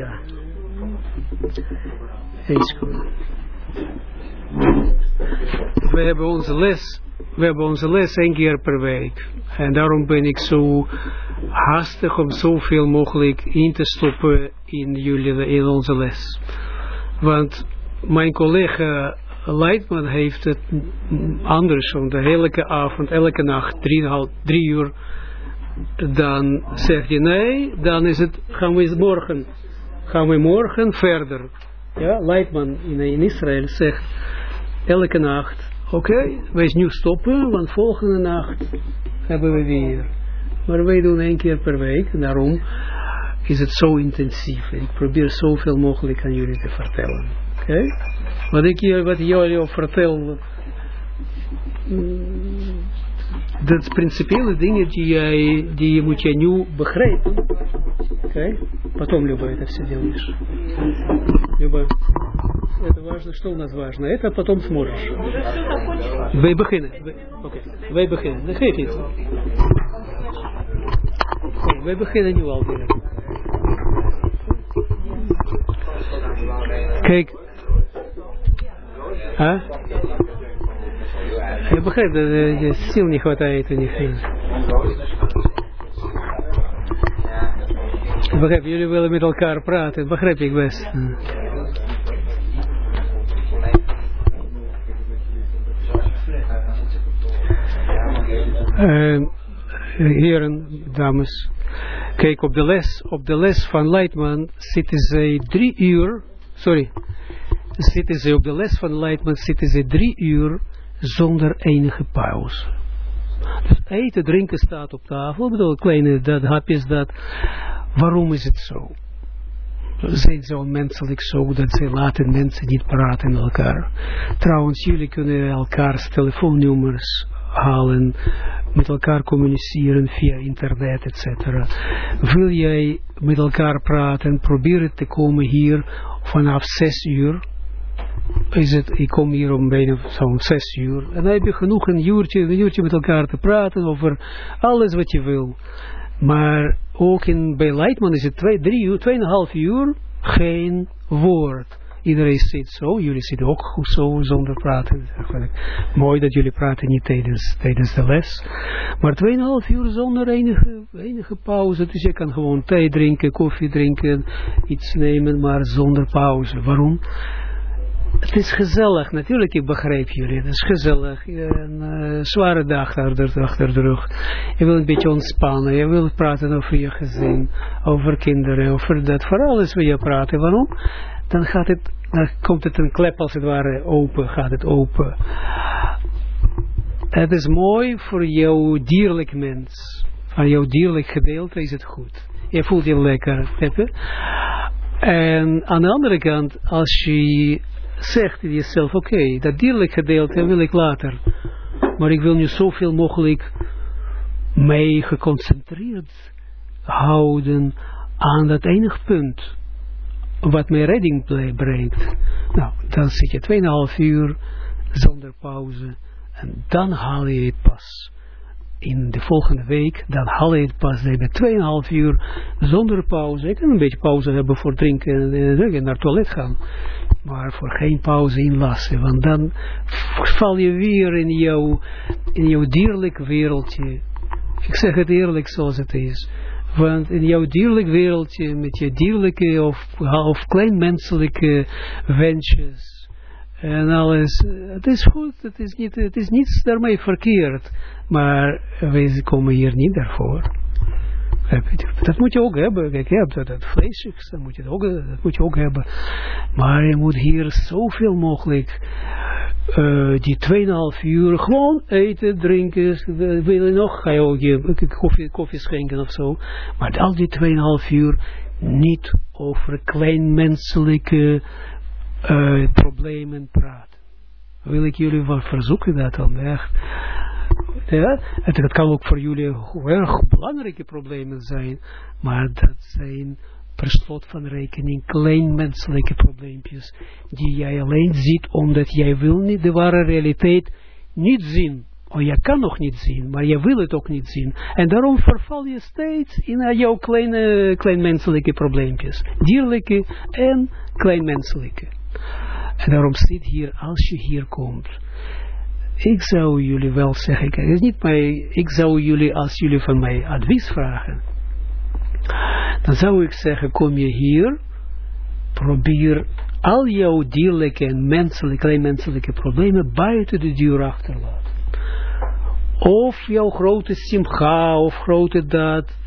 Ja. Eens goed. We hebben onze les, we hebben onze les één keer per week. En daarom ben ik zo haastig om zoveel mogelijk in te stoppen in jullie, in onze les. Want mijn collega Leitman heeft het andersom, de hele avond, elke nacht, drie, drie uur, dan zeg je nee, dan is het, gaan we morgen, gaan we morgen verder. Ja, Leitman in, Israël zegt elke nacht, oké, wij nu stoppen, want volgende nacht hebben we weer. Maar wij doen één keer per week, en daarom is het zo intensief. Ik probeer zoveel mogelijk aan jullie te vertellen. Oké? Wat ik hier, wat jullie vertel, mm, dat principiële dingen die, jij, die moet je nu? Okay? Потом, Люба, это все делаешь. Люба, это важно, что у нас важно. Это потом сможешь. Dat geeft iets. Wij beginnen nu alweer. Kijk. А? Je begrijpt dat niet. Ik begrijp, jullie willen met elkaar praten, begrijp ik best. Heren, dames, kijk op de les, op de les van Leitman zitten ze drie uur, sorry, zitten ze op de les van Leitman zitten ze drie uur zonder enige pauze. Dus eten, drinken staat op tafel, ik bedoel, kleine dat, hapjes dat, waarom is het zo? Zijn zo menselijk zo dat ze laten mensen niet praten met elkaar. Trouwens, jullie kunnen elkaars telefoonnummers halen, met elkaar communiceren via internet, etc. Wil jij met elkaar praten, probeer het te komen hier vanaf 6 uur. Is het, ik kom hier om bijna zo'n 6 uur. En dan heb je genoeg een uurtje, een met elkaar te praten over alles wat je wil. Maar ook in, bij Leitman is het 2, 3 uur, 2,5 uur geen woord. Iedereen zit zo, jullie zitten ook goed zo zonder praten. Mooi dat jullie praten niet tijdens, tijdens de les. Maar 2,5 uur zonder enige, enige pauze. Dus je kan gewoon thee drinken, koffie drinken, iets nemen, maar zonder pauze. Waarom? Het is gezellig, natuurlijk, ik begrijp jullie. Het is gezellig. Een uh, zware dag achter, de rug. Je wil een beetje ontspannen. Je wil praten over je gezin, over kinderen, over dat. Voor alles wil je praten. Waarom? Dan gaat het, dan komt het een klep als het ware open, gaat het open. Het is mooi voor jouw dierlijk mens. Van jouw dierlijk gedeelte is het goed. Je voelt je lekker. En aan de andere kant, als je zegt in jezelf, oké, okay, dat dierlijk gedeelte wil ik later. Maar ik wil nu zoveel mogelijk mij geconcentreerd houden aan dat enig punt. Wat mij redding brengt. Nou, dan zit je 2,5 uur zonder pauze. En dan haal je het pas. In de volgende week, dan haal je het pas bij 2,5 uur zonder pauze. Ik kan een beetje pauze hebben voor drinken en naar het toilet gaan maar voor geen pauze inlassen, want dan val je weer in jouw, in jouw dierlijk wereldje. Ik zeg het eerlijk zoals het is. Want in jouw dierlijk wereldje, met je dierlijke of, of kleinmenselijke wensjes en alles, het is goed, het is, niet, het is niets daarmee verkeerd, maar wij komen hier niet daarvoor. Dat moet je ook hebben. Kijk, je hebt dat, dat dat moet, je ook, dat moet je ook hebben. Maar je moet hier zoveel mogelijk uh, die 2,5 uur gewoon eten, drinken. Wil je nog? Ga je ook je koffie, koffie schenken of zo. Maar al die 2,5 uur niet over kleinmenselijke uh, problemen praten. Wil ik jullie wat verzoeken dat dan echt ja, het, het kan ook voor jullie erg belangrijke problemen zijn, maar dat zijn per slot van rekening kleinmenselijke probleempjes, die jij alleen ziet omdat jij wil niet de ware realiteit niet zien. Oh, je kan nog niet zien, maar je wil het ook niet zien. En daarom verval je steeds in jouw kleine, kleinmenselijke probleempjes. Dierlijke en kleinmenselijke. En daarom zit hier, als je hier komt, ik zou jullie wel zeggen, ik, is niet mij, ik zou jullie, als jullie van mij advies vragen, dan zou ik zeggen, kom je hier, probeer al jouw dierlijke en menselijke, kleinmenselijke problemen buiten de deur achterlaten. Of jouw grote simcha, of grote daad.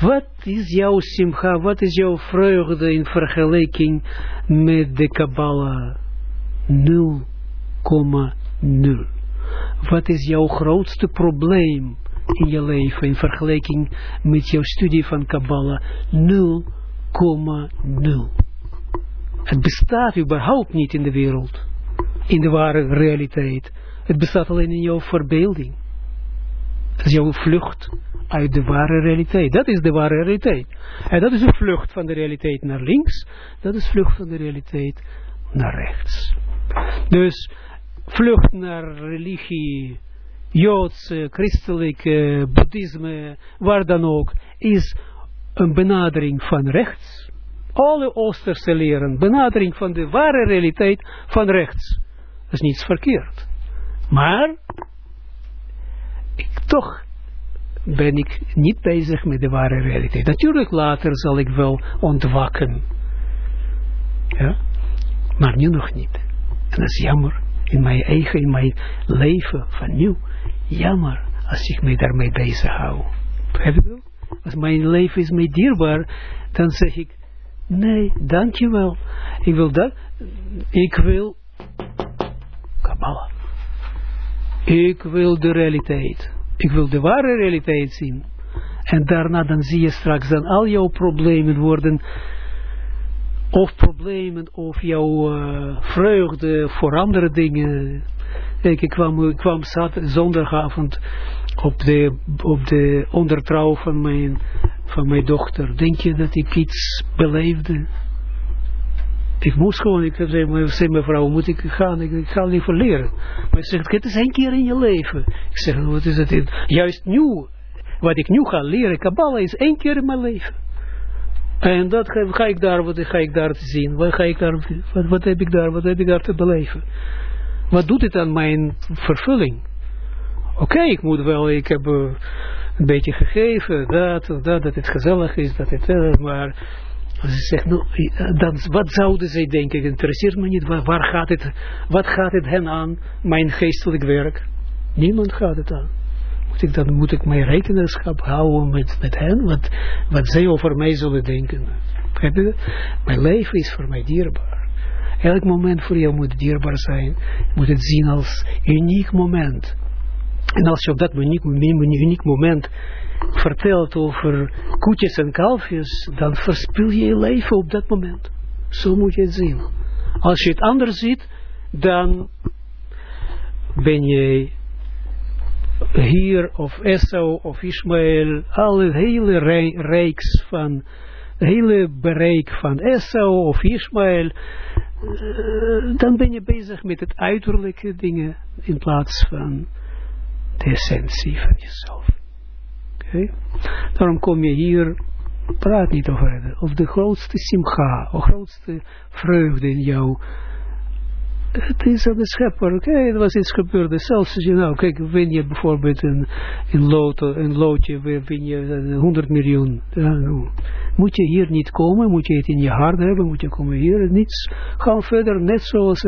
Wat is jouw simcha, wat is jouw vreugde in vergelijking met de Kabbalah? 0,0. Wat is jouw grootste probleem in je leven in vergelijking met jouw studie van Kabbalah? 0,0. Het bestaat überhaupt niet in de wereld, in de ware realiteit. Het bestaat alleen in jouw verbeelding. Het is jouw vlucht uit de ware realiteit. Dat is de ware realiteit. En dat is een vlucht van de realiteit naar links. Dat is vlucht van de realiteit naar rechts. Dus vlucht naar religie, Joods, christelijk, boeddhisme, waar dan ook, is een benadering van rechts. Alle Oosterse leren, benadering van de ware realiteit van rechts. Dat is niets verkeerd. Maar, ik, toch ben ik niet bezig met de ware realiteit. Natuurlijk later zal ik wel ontwakken. Ja, maar nu nog niet. En dat is jammer. In mijn eigen, in mijn leven van nu. Jammer als ik mij daarmee bezig hou. Heb je Als mijn leven is mij dierbaar, dan zeg ik, nee, dankjewel. Ik wil dat, ik wil Kabbalah. Ik wil de realiteit. Ik wil de ware realiteit zien. En daarna dan zie je straks dan al jouw problemen worden, of problemen, of jouw uh, vreugde voor andere dingen. Kijk, ik kwam, ik kwam zondagavond op de, op de ondertrouw van mijn, van mijn dochter. Denk je dat ik iets beleefde? Ik moest gewoon, ik zei, mevrouw, moet ik gaan? Ik, ga liever leren. Maar ze zegt, het is één keer in je leven. Ik zeg, wat is het? Juist nu, wat ik nu ga leren, Kabbalah is één keer in mijn leven. En dat ga, ik daar, wat ga ik daar te zien? Wat, ga ik daar, wat, wat heb ik daar, wat heb ik daar te beleven? Wat doet het aan mijn vervulling? Oké, ik moet wel, ik heb uh, een beetje gegeven, dat, dat, dat het gezellig is, dat het, uh, maar ze zegt, nou, dan, wat zouden zij denken? Interesseert me niet, waar, waar, gaat het, wat gaat het hen aan, mijn geestelijk werk? Niemand gaat het aan. Moet ik, dan moet ik mijn rekenschap houden met, met hen, wat, wat zij over mij zullen denken. Mijn leven is voor mij dierbaar. Elk moment voor jou moet dierbaar zijn. Je moet het zien als uniek moment. En als je op dat uniek, uniek moment vertelt over koetjes en kalfjes, dan verspil je je leven op dat moment. Zo moet je het zien. Als je het anders ziet, dan ben je hier of Esau of Ismaël, alle hele reeks van, hele bereik van Esau of Ismaël, uh, dan ben je bezig met het uiterlijke dingen in plaats van de essentie van jezelf. Daarom kom je hier, praat niet over of de grootste simcha, of grootste vreugde in jou. Het is aan de schepper, oké, okay, er was iets gebeurd. Zelfs als je nou, kijk, win je bijvoorbeeld een, een, loto, loodje, win je 100 miljoen. Nou, moet je hier niet komen, moet je het in je hart hebben, moet je komen hier, niets. Ga verder, net zoals,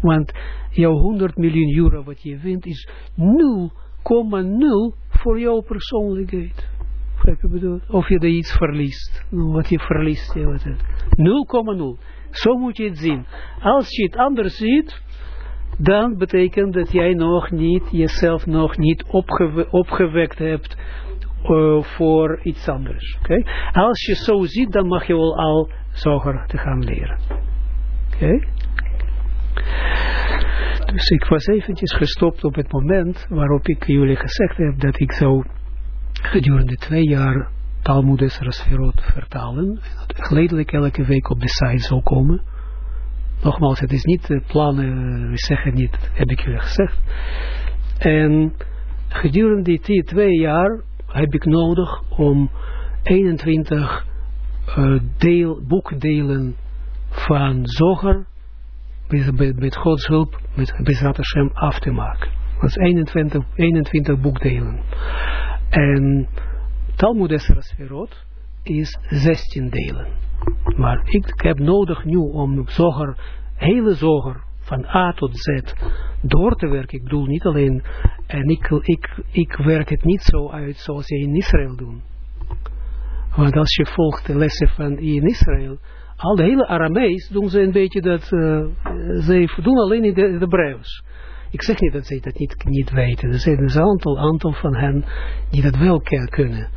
want jouw 100 miljoen euro wat je wint is 0,0 voor jouw persoonlijkheid. Of je er iets verliest. Wat je verliest. 0,0. Zo moet je het zien. Als je het anders ziet, dan betekent dat jij nog niet, jezelf nog niet opgewe opgewekt hebt uh, voor iets anders. Okay? Als je zo ziet, dan mag je wel al zoger te gaan leren. Oké? Okay? Dus ik was eventjes gestopt op het moment waarop ik jullie gezegd heb dat ik zou gedurende twee jaar Talmud vertalen. En dat geleidelijk elke week op de site zou komen. Nogmaals, het is niet plannen, we zeggen niet, heb ik jullie gezegd. En gedurende die twee jaar heb ik nodig om 21 uh, deel, boekdelen van Zoger met, Gods hulp, met Bezrat Hashem af te maken. Dat is 21, 21 boekdelen. En Talmud Esra Sferot is 16 delen. Maar ik heb nodig nu om Zoger, hele Zoger, van A tot Z door te werken. Ik bedoel niet alleen, en ik, ik, ik werk het niet zo uit zoals je in Israël doet. Want als je volgt de lessen van in Israël, al de hele Aramees doen ze een beetje dat, uh, ze doen alleen in de, de Ik zeg niet dat ze dat niet, niet weten. Er zijn een aantal, aantal van hen die dat wel kunnen.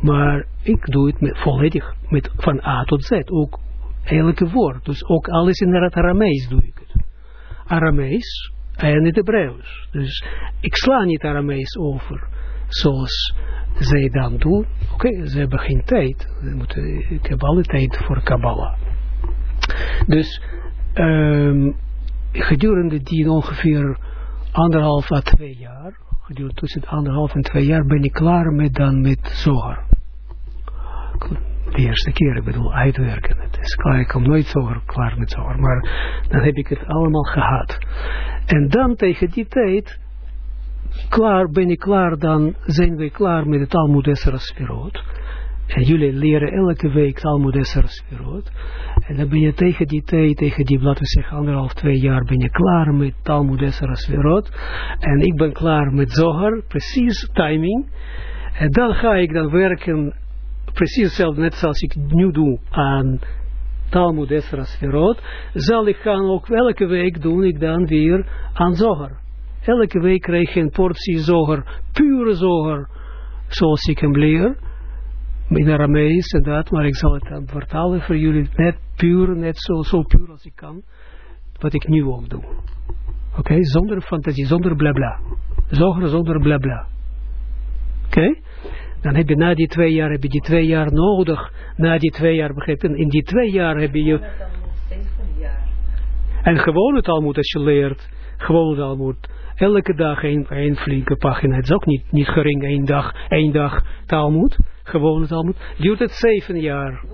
Maar ik doe het met, volledig met, van A tot Z. Ook elke woord. Dus ook alles in het Aramees doe ik het. Aramees en het Hebreeuws. Dus ik sla niet Aramees over. Zoals zij dan doen. Oké, ze hebben geen tijd. Moeten, ik heb alle tijd voor Kabbalah. Dus um, gedurende die ongeveer anderhalf à twee jaar, gedurende tussen anderhalf en twee jaar ben ik klaar met dan met Zohar. De eerste keer, ik bedoel, uitwerken. Het is klaar, ik kom nooit Zohar klaar met Zohar, maar dan heb ik het allemaal gehad. En dan tegen die tijd, klaar, ben ik klaar, dan zijn we klaar met het Talmud Esra. En jullie leren elke week Talmud Esra Sferot. En dan ben je tegen die tijd, tegen die, laten we zeggen, anderhalf, twee jaar, ben je klaar met Talmud Esra Sferot. En ik ben klaar met Zohar, precies timing. En dan ga ik dan werken, precies hetzelfde, net zoals ik nu doe aan Talmud Esra Sferot, zal ik gaan ook elke week doen ik dan weer aan Zohar. Elke week krijg je een portie Zohar, pure Zohar, zoals ik hem leer in Aramees en dat, maar ik zal het dan vertalen voor jullie, net puur, net zo, zo puur als ik kan, wat ik nu ook doe. Oké, zonder fantasie, zonder blabla. Zonder, zonder blabla. Oké? Dan heb je na die twee jaar, heb je die twee jaar nodig, na die twee jaar, begrijp je, in die twee jaar heb je... En gewoon het al moet als je leert, gewoon het al moet elke dag een, een flinke pagina. Het is ook niet, niet gering, één dag, één dag taalmoed gewone Talmud, duurt het zeven jaar.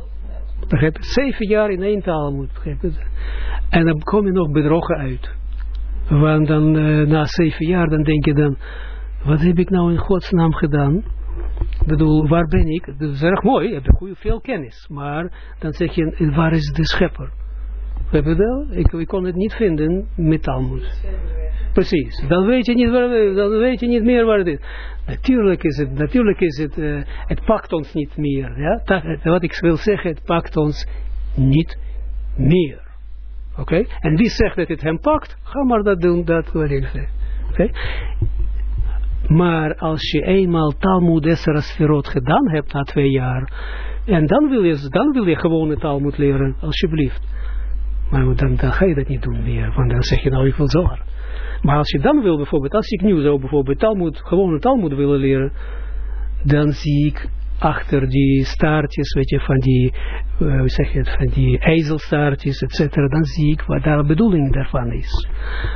Begrijp je? Zeven jaar in één Talmud. Begrijp je? En dan kom je nog bedrogen uit. Want dan, uh, na zeven jaar, dan denk je dan, wat heb ik nou in godsnaam gedaan? Ik bedoel, waar ben ik? Dat is erg mooi, je hebt goede, veel kennis. Maar dan zeg je, waar is de schepper? Dat? Ik, ik kon het niet vinden met Talmud. Precies. Dan weet je niet, waar, dan weet je niet meer waar het is. Natuurlijk is het, natuurlijk is het, uh, het pakt ons niet meer. Ja? Dat, wat ik wil zeggen, het pakt ons niet meer. Oké? En wie zegt dat het hem pakt, ga maar dat doen, dat wil ik zeggen. Oké? Maar als je eenmaal Talmud Esra Sferot gedaan hebt na twee jaar, en dan wil je, dan wil je gewone Talmud leren, alsjeblieft. Maar dan, dan ga je dat niet doen meer, want dan zeg je nou, ik wil zomaar. Maar als je dan wil bijvoorbeeld, als ik nu zou bijvoorbeeld Talmud, gewoon een Talmud willen leren, dan zie ik achter die staartjes, weet je, van die, uh, zeg het, van die ijzelstaartjes, et cetera, dan zie ik wat daar de bedoeling daarvan is.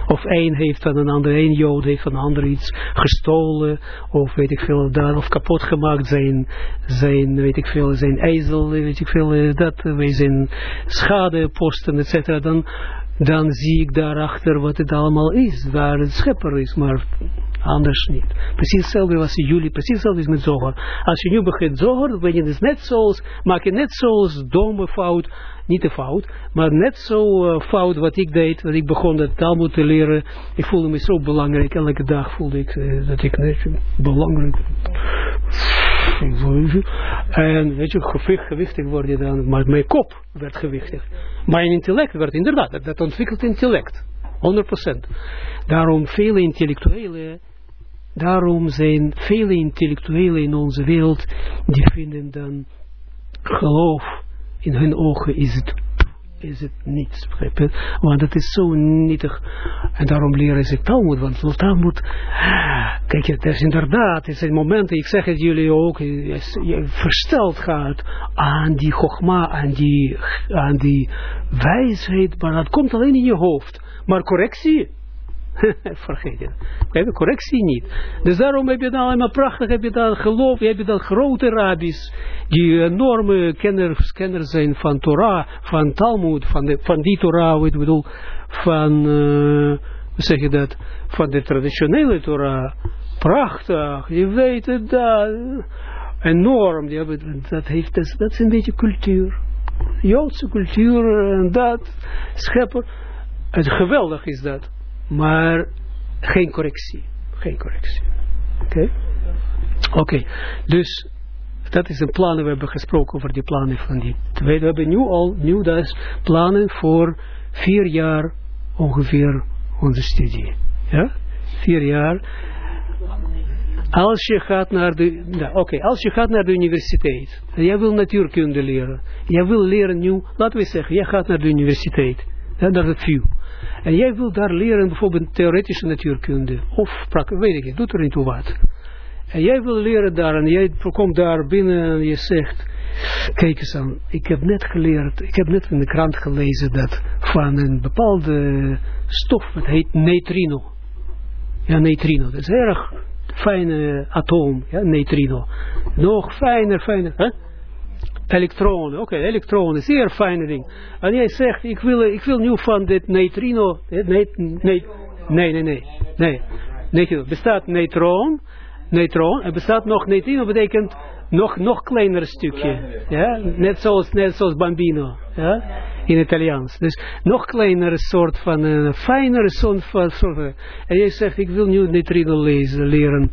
Of één heeft van een ander, één jood heeft van een ander iets gestolen, of weet ik veel, daar, of kapot gemaakt zijn, zijn, weet ik veel, zijn ijzel, weet ik veel, eh, dat, wij zijn schadeposten, et cetera, dan dan zie ik daarachter wat het allemaal is, waar het schepper is, maar anders niet. Precies hetzelfde was jullie, precies hetzelfde is met Zohar. Als je nu begint dan ben je dus net zoals, maak je net zoals domme fout, niet de fout, maar net zo uh, fout wat ik deed, wat ik begon dat taal te leren. Ik voelde me zo belangrijk, elke dag voelde ik uh, dat ik net belangrijk en weet je, gewicht, gewichtig word je dan, maar mijn kop werd gewichtig. Mijn intellect werd inderdaad, dat ontwikkelt intellect. 100%. Daarom vele intellectuelen, daarom zijn vele intellectuelen in onze wereld, die vinden dan geloof in hun ogen is het is het je? Want het is zo nietig. En daarom leren ze Talmud, want Talmud, kijk, het is inderdaad, het zijn momenten, ik zeg het jullie ook, je versteld gaat aan die gogma, aan die, aan die wijsheid, maar dat komt alleen in je hoofd. Maar correctie, Vergeet het. We hebben correctie niet. Dus daarom heb je dan allemaal prachtig, heb je dan geloof, heb je dan grote rabbis, die enorme kenners, kenners zijn van Torah, van Talmud, van, de, van die Torah, ik bedoel, van, uh, zeg je dat, van de traditionele Torah. Prachtig, je weet het, dat, enorm, die hebben, dat, heeft, dat, dat is een beetje cultuur. Joodse cultuur en dat, schepper. Het geweldig is dat. Maar geen correctie. Geen correctie. Oké? Oké, dus dat is een plan, we hebben gesproken over die plannen van die. We hebben nu al, nu dat is plannen voor vier jaar ongeveer onze studie. Ja? Vier jaar. Als je gaat naar de, oké, als je gaat naar de universiteit, jij wil natuurkunde leren, jij wil leren nu, laten we zeggen, jij gaat naar de universiteit, naar het VU. En jij wil daar leren bijvoorbeeld theoretische natuurkunde. Of, weet ik niet, doet er niet toe wat. En jij wil leren daar en jij komt daar binnen en je zegt, kijk eens aan, ik heb net geleerd, ik heb net in de krant gelezen dat van een bepaalde stof, het heet neutrino. Ja, neutrino, dat is een erg fijne atoom, ja, neutrino. Nog fijner, fijner, hè? Elektronen, oké, okay, elektronen, zeer fijne ding. En jij zegt, ik wil, ik wil nu van dit neutrino, nee, nee, nee, nee, nee, nee, nee, bestaat neutron, neutron, en bestaat nog neutrino, betekent nog, nog kleiner stukje, ja, net zoals, net zoals bambino, ja, in Italiaans. Dus nog kleinere soort van, een fijnere soort van, soort en jij zegt, ik wil nu neutrino lezen, leren,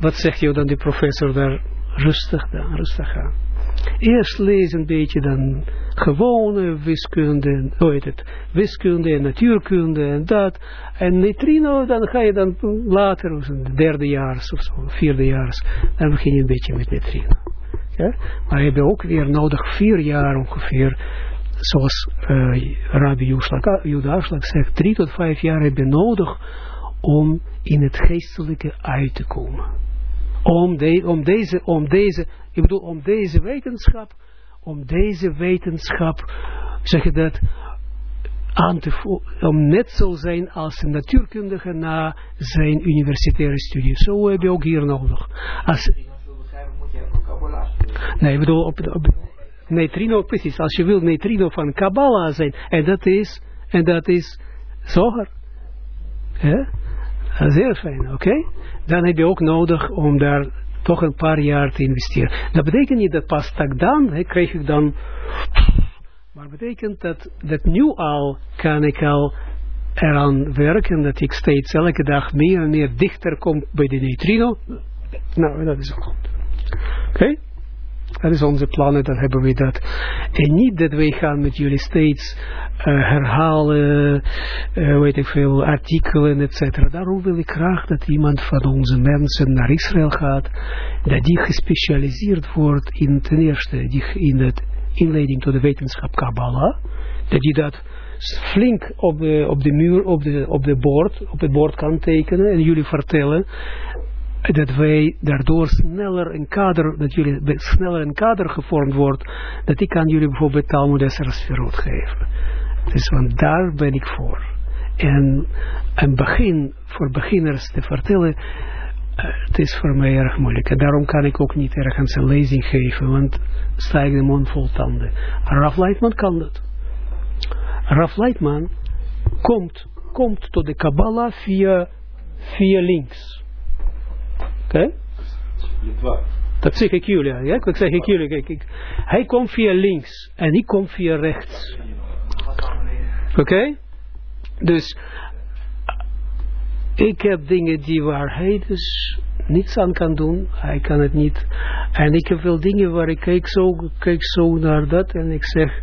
wat zegt je dan die professor daar, rustig dan, rustig aan. Eerst lezen een beetje dan gewone wiskunde, hoe heet het, wiskunde en natuurkunde en dat. En neutrino, dan ga je dan later, of een derde jaar of zo, vierde jaar, dan begin je een beetje met neutrino. Ja? Maar je hebt ook weer nodig vier jaar ongeveer, zoals uh, Rabbi zegt, drie tot vijf jaar heb je nodig om in het geestelijke uit te komen. Om, de, om, deze, om deze ik bedoel, om deze wetenschap, om deze wetenschap, zeg je dat, aan te om net zo zijn als een natuurkundige na zijn universitaire studie. Zo heb je ook hier nodig. Als, nee, ik bedoel, op, op, neutrino, precies, als je wil neutrino van Kabbalah zijn, en dat is, en dat is zoger. Ja? Zeer fijn, oké? Dan heb je ook nodig om daar toch een paar jaar te investeren. Dat betekent niet dat pas dan, hè, krijg ik dan, maar betekent dat, dat nu al kan ik al eraan werken, dat ik steeds elke dag meer en meer dichter kom bij de neutrino. Nou, dat is ook goed. Oké? Dat is onze plannen, dan hebben we dat. En niet dat wij gaan met jullie steeds uh, herhalen, uh, weet ik veel, artikelen, etc. Daarom wil ik graag dat iemand van onze mensen naar Israël gaat, dat die gespecialiseerd wordt in ten eerste die in het inleiding tot de wetenschap Kabbalah, dat die dat flink op de, op de muur, op de, op de bord, op het bord kan tekenen en jullie vertellen dat wij daardoor sneller een kader, dat jullie sneller een kader gevormd wordt, dat ik aan jullie bijvoorbeeld Talmud Essersferot geven. Dus want daar ben ik voor. En een begin, voor beginners te vertellen, uh, het is voor mij erg moeilijk. En daarom kan ik ook niet ergens een lezing geven, want sta ik de mond vol tanden. Raf Leitman kan dat. Raf Leitman komt, komt tot de Kabbalah via, via links. Oké? Dat zeg ik jullie. Ja? Dat zeg ik jullie. Kijk, ik, hij komt via links en ik kom via rechts. Oké? Dus ik heb dingen die waar hij dus niets aan kan doen. Hij kan het niet. En ik heb wel dingen waar ik kijk zo, kijk zo naar dat en ik zeg,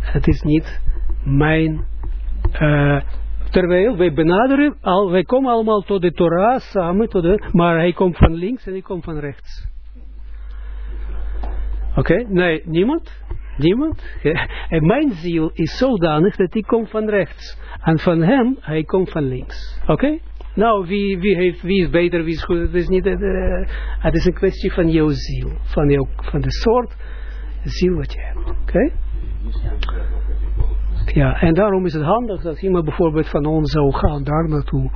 het is niet mijn uh, Terwijl wij benaderen, al, wij komen allemaal tot de Torah samen, tot de, maar hij komt van links en ik kom van rechts. Oké, nee, niemand? Niemand? En mijn ziel is zodanig dat ik kom van rechts. En van hem, hij komt van links. Oké? Nou, wie, wie, heeft, wie is beter, wie is goed, het is niet, uh, het is een kwestie van jouw ziel. Van, jou, van de soort ziel wat je hebt. Oké? Ja, en daarom is het handig dat iemand bijvoorbeeld van ons zou gaan daar naartoe.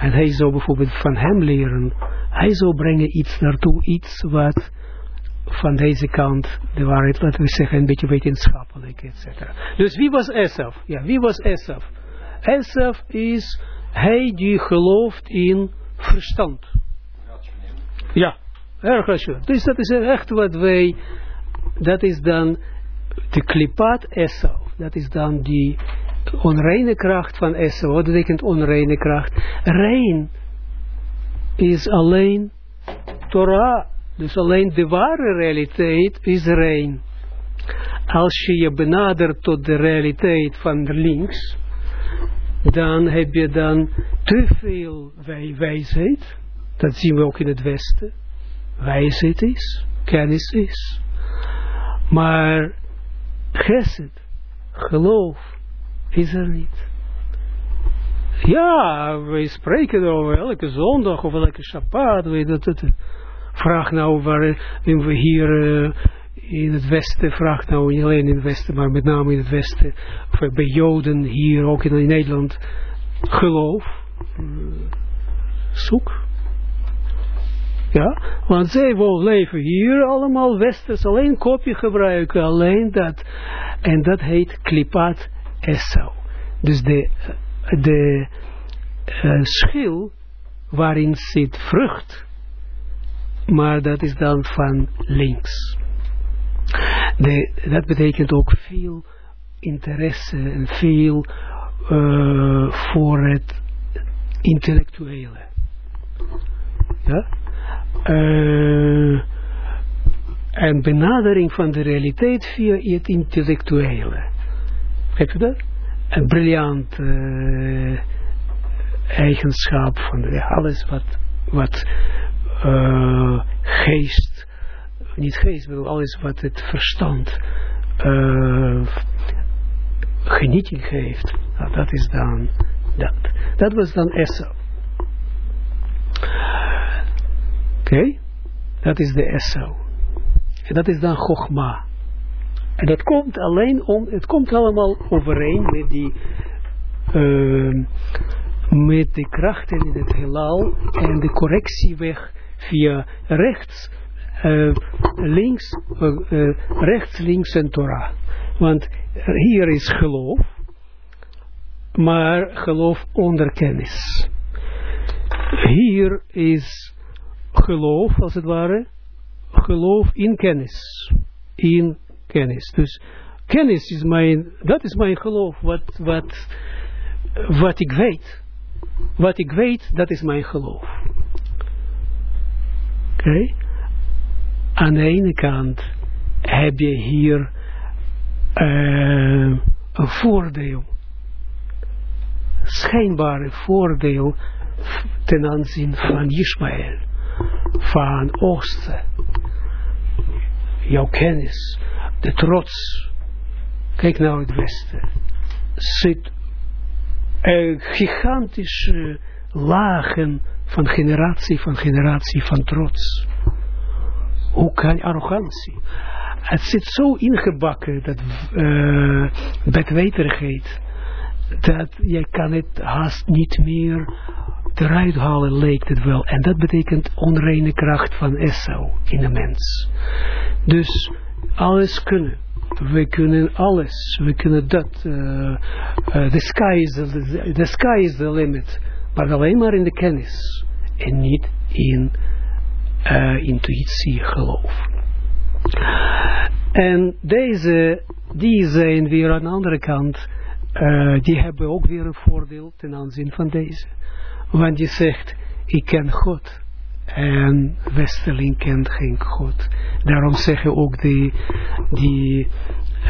En hij zou bijvoorbeeld van hem leren. Hij zou brengen iets naartoe, iets wat van deze kant, de waarheid, laten we zeggen, een beetje wetenschappelijk, etc. Dus wie was Esaf? Ja, wie was Esaf? Esaf is hij die gelooft in verstand. Ja, erg. Dus dat is echt wat wij, dat is dan de klipaat Esaf. Dat is dan die onreine kracht van Esau. Wat betekent onreine kracht? Rein is alleen Torah. Dus alleen de ware realiteit is rein. Als je je benadert tot de realiteit van links, dan heb je dan te veel wij wijsheid. Dat zien we ook in het Westen. Wijsheid is, kennis is. Maar gesed, geloof, is er niet. Ja, wij spreken over elke zondag of elke Shabbat. Weet dat, dat, vraag nou waar we hier uh, in het Westen, vraag nou niet alleen in het Westen, maar met name in het Westen, of bij Joden hier, ook in, Nederland, geloof. Zoek. Ja, want zij wil leven hier allemaal westers, alleen kopje gebruiken, alleen dat. En dat heet klipaat Esau. Dus de, de uh, schil waarin zit vrucht, maar dat is dan van links. De, dat betekent ook veel interesse en veel uh, voor het intellectuele. Ja? Uh, en benadering van de realiteit via het intellectuele. Heb je dat? Een briljant uh, eigenschap van alles wat, wat uh, geest, niet geest, maar alles wat het verstand genieting geeft. Nou, dat is dan dat. Dat was dan Esau. Okay? Dat is de Esau. En dat is dan Chogma. En dat komt alleen om, het komt allemaal overeen met die, uh, met de krachten in het heelal en de correctieweg via rechts, uh, links, uh, rechts, links en Torah. Want hier is geloof, maar geloof onder kennis. Hier is geloof, als het ware, geloof in kennis. In kennis. Dus kennis is mijn, dat is mijn geloof, wat, wat, wat ik weet. Wat ik weet, dat is mijn geloof. Oké? Okay? Aan de ene kant heb je hier uh, een voordeel. Schijnbare voordeel ten aanzien van Ismaël. Van Oosten. Jouw kennis de trots, kijk naar het westen, zit een gigantische lagen van generatie van generatie van trots. Hoe kan arrogantie? Het zit zo ingebakken, dat uh, bedweterigheid, dat je kan het haast niet meer eruit halen, leek het wel. En dat betekent onreine kracht van Esau in de mens. Dus alles kunnen. We kunnen alles. We kunnen dat. Uh, uh, the, sky is the, the sky is the limit. Maar alleen maar in de kennis. En niet in uh, intuïtie, geloof. En deze, die zijn weer aan de andere kant, die hebben ook weer een voordeel ten aanzien van deze. Want je zegt, ik ken God. En Westerling kent geen God. Daarom zeggen ook die, die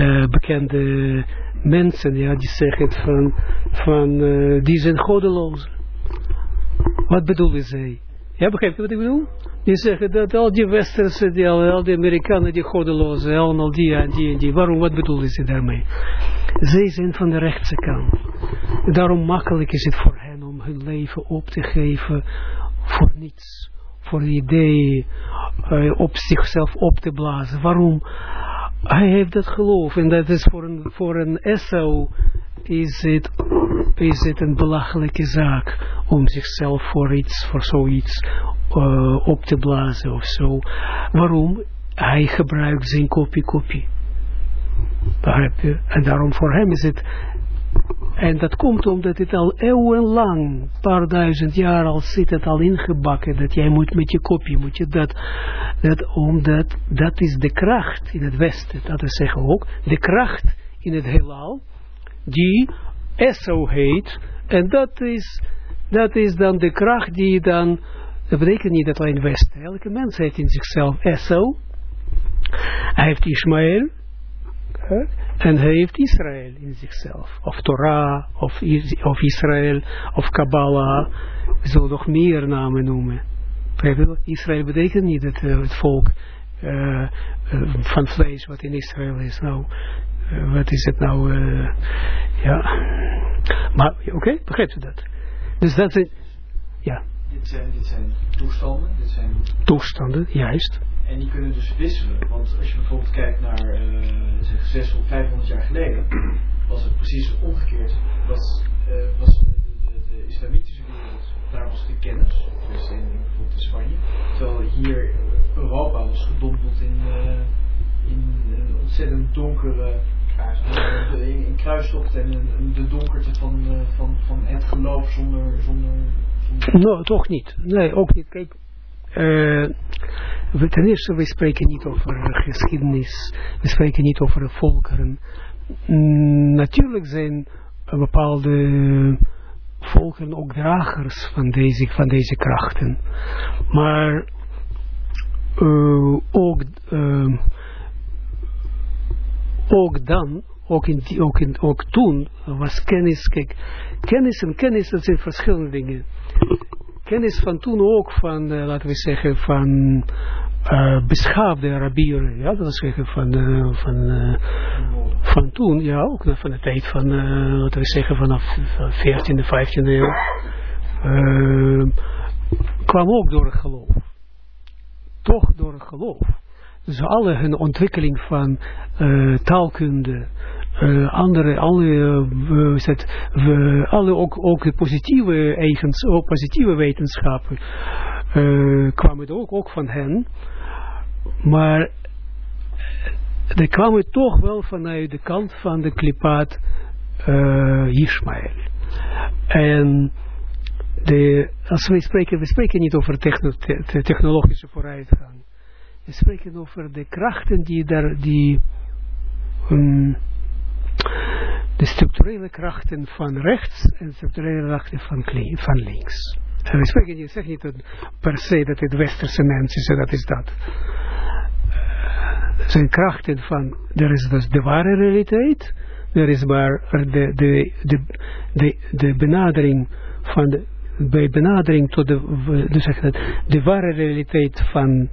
uh, bekende mensen, ja, die zeggen van, van uh, die zijn godeloos. Wat bedoelen zij? Ja, begrijp je wat ik bedoel? Die zeggen dat al die westerse, die, al, die Amerikanen, die godeloze, al die en die en die. Waarom, wat bedoelen ze daarmee? Zij zijn van de rechtse kant. Daarom makkelijk is het voor hen hun leven op te geven voor niets voor het idee uh, op zichzelf op te blazen. Waarom? Hij heeft dat geloof en dat is voor een, voor een Esau is het, is het een belachelijke zaak om zichzelf voor iets, voor zoiets uh, op te blazen of zo. Waarom? Hij gebruikt zijn kopie-kopie. Je? En daarom voor hem is het en dat komt omdat het al eeuwenlang, een paar duizend jaar al zit het al ingebakken, dat jij moet met je kopie, moet je dat, dat omdat dat is de kracht in het Westen, dat is zeggen ook, de kracht in het heelal, die Esso heet, en dat is, dat is dan de kracht die dan, dat betekent niet dat alleen Westen, elke mens heeft in zichzelf Esso, hij heeft Ismaël, en hij heeft Israël in zichzelf. Of Torah, of, of Israël, of Kabbalah. We zullen nog meer namen noemen. Israël betekent niet het, uh, het volk uh, uh, van vlees wat in Israël is. Nou, wat is het nou? ja. Maar, oké, okay, begrijpt u dat? Dus dat is, ja. Dit zijn, dit zijn toestanden? Dit zijn toestanden, juist. En die kunnen dus wisselen. Want als je bijvoorbeeld kijkt naar uh, zeg 600, 500 jaar geleden, was het precies omgekeerd. Was, uh, was de, de, de, islamitische wereld, daar was de kennis, dus in, bijvoorbeeld in Spanje. Terwijl hier Europa was gedompeld in, uh, in een ontzettend donkere in, in kruistocht en de donkerte van, van, van het geloof zonder, zonder, zonder... Nou, toch niet. Nee, ook niet. Kijk, uh, ten eerste, we spreken niet over geschiedenis, we spreken niet over volkeren. Natuurlijk zijn bepaalde volkeren ook dragers van deze, van deze krachten. Maar ook, ook dan, ook, in ook, in, ook toen, was kennis, kijk, kennis en kennis, dat zijn verschillende dingen kennis van toen ook van, uh, laten we zeggen, van uh, beschaafde Arabieren, ja, dat is zeggen van, uh, van, van toen, ja, ook van de tijd van, laten we zeggen, vanaf 14e, 15e eeuw, kwam ook door het geloof. Toch door het geloof. Dus alle hun ontwikkeling van taalkunde, uh, andere, alle, uh, het, we, alle ook, ook de positieve eigens, ook positieve wetenschappen uh, kwamen ook, ook van hen. Maar die kwamen toch wel vanuit de kant van de klipaat Ishmael. En de, als we spreken, we spreken niet over techno, te, technologische vooruitgang. We spreken over de krachten die daar, die um, de structurele krachten van rechts en structurele krachten van, van links. En we spreken niet, zeg niet per se dat het westerse mens is, dat is dat. Uh, zijn krachten van, er is dus de ware realiteit, er is maar de, de, de, de, de benadering van de, bij benadering tot de, dus zeg dat, de ware realiteit van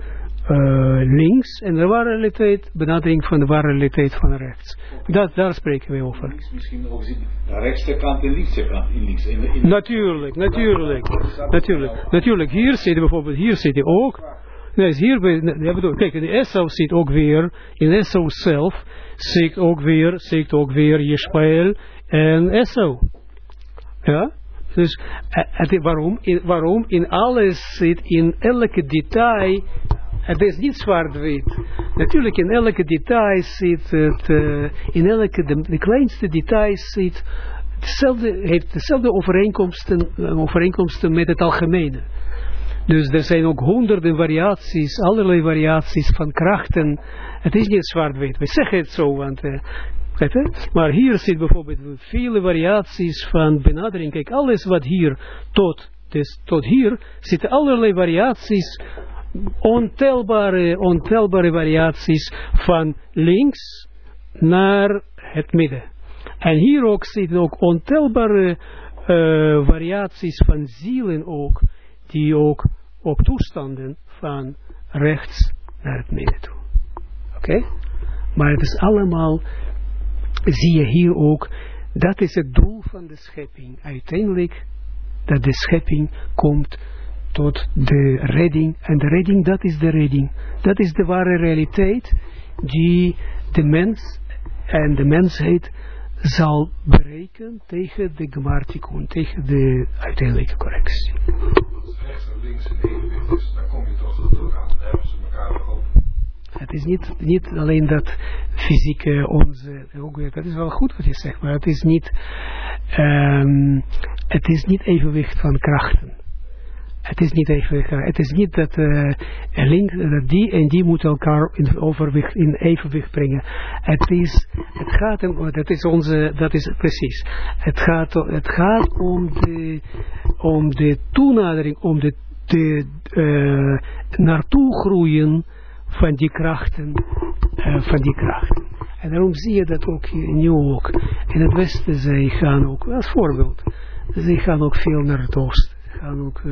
uh, links en de ware realiteit, benadering van de ware realiteit van rechts. Dat, daar spreken we over. Misschien ook de rechtse kant en linkse kant in links. In, in natuurlijk, natuurlijk, natuurlijk, natuurlijk. Hier zit bijvoorbeeld, hier zit hij ook. Nee, hier, ja, bedoel, kijk, in de Esau zit ook weer, in Esau zelf zit ook weer, zit ook weer Yishmael en Esau. Ja? Dus uh, waarom? In, waarom? In alles zit, in elke detail het is niet zwart-wit. Natuurlijk in elke detail zit het, uh, in elke, de, kleinste details zit, hetzelfde, heeft dezelfde overeenkomsten, uh, overeenkomsten met het algemene. Dus er zijn ook honderden variaties, allerlei variaties van krachten. Het is niet zwart-wit. We zeggen het zo, want uh, maar hier zit bijvoorbeeld vele variaties van benadering. Kijk, alles wat hier tot, dus tot hier zitten allerlei variaties ontelbare, ontelbare variaties van links naar het midden. En hier ook zitten ook ontelbare uh, variaties van zielen ook, die ook, ook toestanden van rechts naar het midden toe. Oké? Maar het is allemaal, zie je hier ook, dat is het doel van de schepping. Uiteindelijk, dat de schepping komt tot de redding. En de redding, dat is de redding. Dat is de ware realiteit die de mens en de mensheid zal bereiken tegen de Gmartikun, tegen de uiteindelijke correctie. Is. Het is niet, niet alleen dat fysieke, onze, ook weer, dat is wel goed wat je zegt, maar het is niet, ehm, het is niet evenwicht van krachten. Het is niet evenwicht, het is niet dat, eh link, dat die en die moeten elkaar in, overwicht, in evenwicht brengen. Het is, het gaat om, dat is onze, dat is precies. Het gaat, het gaat om de, om de toenadering, om de, de eh, naartoe groeien van die krachten, eh, van die krachten. En daarom zie je dat ook nu ook. In het westen, zij gaan ook, als voorbeeld, zij gaan ook veel naar het oosten. Gaan ook eh,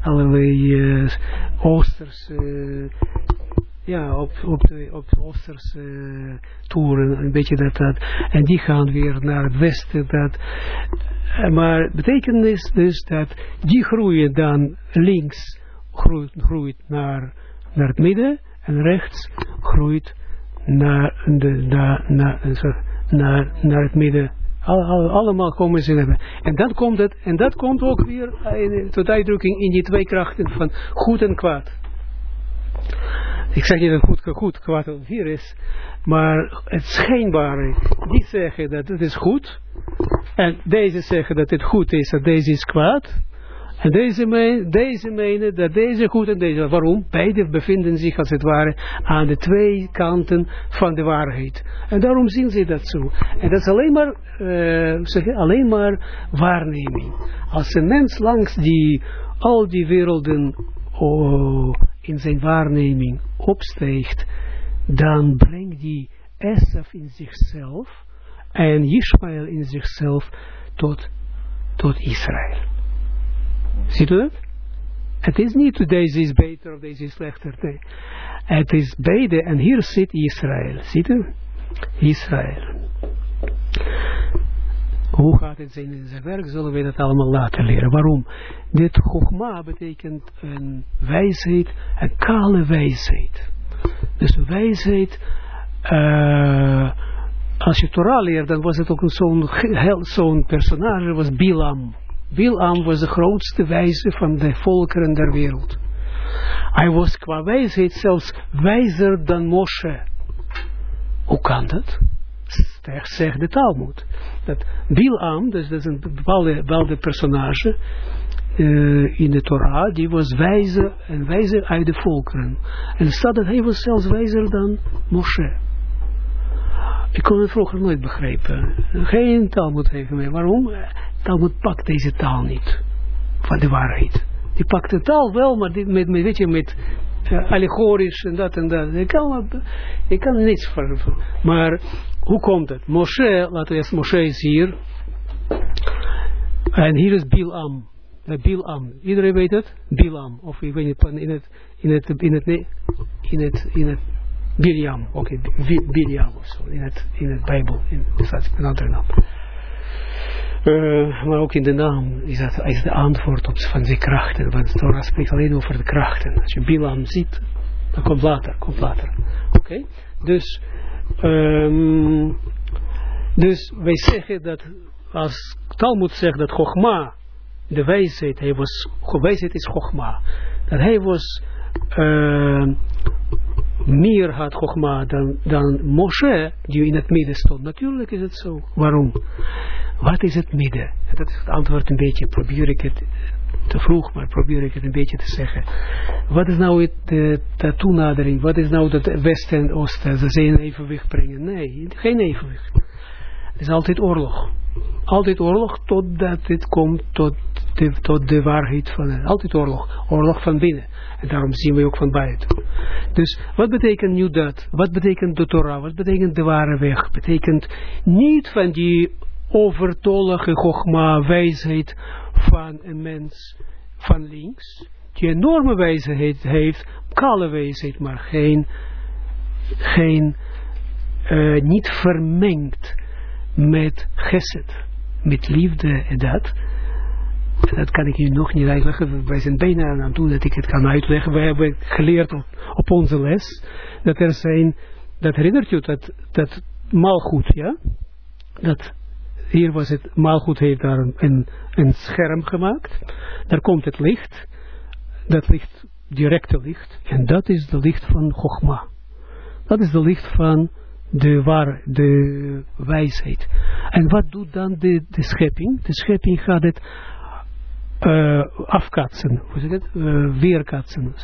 allerlei eh eh, ja, op, op de, op de Oosterse toeren, een beetje dat, dat. En die gaan weer naar het westen, dat. Maar betekent is dus dat die groeien dan links, groeit, groeit naar, naar het midden, en rechts groeit naar, de, naar, naar, naar, naar het midden. Alle, alle- allemaal komen ze hebben. En dan komt het, en dat komt ook weer in, tot uitdrukking in die twee krachten van goed en kwaad. Ik zeg niet dat goed, goed kwaad hier is, maar het schijnbare, die zeggen dat het is goed, en deze zeggen dat het goed is, dat deze is kwaad, en deze, meen, deze menen dat deze goed en deze. Waarom? Beide bevinden zich als het ware aan de twee kanten van de waarheid. En daarom zien ze dat zo. En dat is alleen maar, eh, alleen maar waarneming. Als een mens langs die, al die werelden oh, in zijn waarneming opsteegt, dan brengt die Esaf in zichzelf en Ishmael in zichzelf tot, tot Israël. Ziet u dat? Het is niet deze is beter of deze is slechter. Nee. Het is beide en hier zit Israël. Ziet u? Israël. Hoe gaat het zijn in zijn werk? Zullen we dat allemaal laten leren. Waarom? Dit Chogma betekent een wijsheid, een kale wijsheid. Dus wijsheid, uh, als je Torah leert, dan was het ook zo'n zo'n personage, was Bilam. Bilam was de grootste wijze van de volkeren der wereld. Hij was qua wijsheid zelfs wijzer dan Moshe. Hoe kan dat? Zegt de Talmud. Dat Bilam, dus dat is een bepaalde, bepaalde personage uh, in de Torah, die was wijzer en wijzer uit de volkeren. En er staat dat hij was zelfs wijzer dan Moshe. Ik kon het vroeger nooit begrijpen. Geen Talmud heeft mij. Waarom? Talmud pakt deze taal niet. Van de waarheid. Die pakt de taal wel, maar dit met, met, weet je, met uh, allegorisch en dat en dat. Ik kan, ik kan er niets van. Maar hoe komt het? Moshe, laten we eens, Moshe is hier. En hier is Bilam. Uh, Bilam. Iedereen weet het? Bilam. Of ik weet niet, in het, in het, in het, in het, in het Biliam, oké, okay, of zo, in het, in het Bijbel, in, staat een andere naam. Uh, maar ook in de naam is dat is de antwoord op van zijn krachten, want Torah spreekt alleen over de krachten. Als je Bilam ziet, dan komt later, komt later. Oké, dus, um, dus wij zeggen dat, als Talmud zegt dat Chogma, de wijsheid, hij was, wijsheid is Chogma, dat hij was, uh, meer had Chogma dan, dan Moshe, die in het midden stond. Natuurlijk is het zo. Waarom? Wat is het midden? En dat is het antwoord een beetje, probeer ik het te vroeg, maar probeer ik het een beetje te zeggen. Wat is nou het, de, de toenadering? Wat is nou dat westen en oosten? Ze zijn evenwicht brengen? Nee, geen evenwicht. Het is altijd oorlog. Altijd oorlog totdat het komt tot de, tot de waarheid van. Altijd oorlog. Oorlog van binnen. Daarom zien we ook van buiten. Dus wat betekent nu dat? Wat betekent de Torah? Wat betekent de ware weg? Betekent niet van die overtollige gogma wijsheid van een mens van links. Die enorme wijsheid heeft, kale wijsheid, maar geen, geen uh, niet vermengd met geset, met liefde en dat. Dat kan ik u nog niet uitleggen. Wij zijn bijna aan toe dat ik het kan uitleggen. Wij hebben geleerd op, op onze les dat er zijn, dat herinnert u dat, dat maalgoed, ja? dat hier was het, Maalgoed heeft daar een, een, een scherm gemaakt. Daar komt het licht. Dat licht, directe licht. En dat is de licht van Chogma. Dat is de licht van de, waar, de wijsheid. En wat doet dan de, de schepping? De schepping gaat het uh, afkatsen, hoe zeg het? Uh, weerkatsen.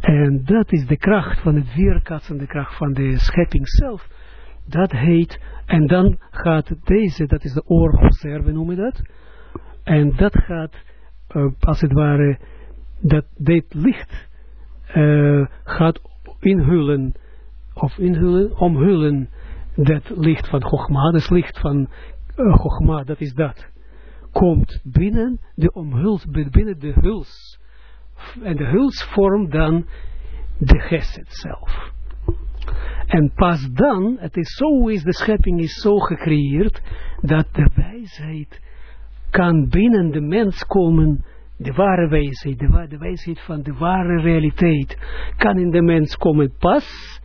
En dat is de kracht van het weerkatsen, de kracht van de schepping zelf. Dat heet, en dan gaat deze, dat is de oorgozer, we noemen dat. En dat gaat, uh, als het ware, dat dit licht gaat inhullen, of inhullen, omhullen, dat licht van Chogma, dat licht van Chogma, dat is dat komt binnen de omhuls, binnen de huls. En de huls vormt dan de geset zelf. En pas dan, het is zo is, de schepping is zo gecreëerd, dat de wijsheid kan binnen de mens komen, de ware wijsheid, de, de wijsheid van de ware realiteit, kan in de mens komen pas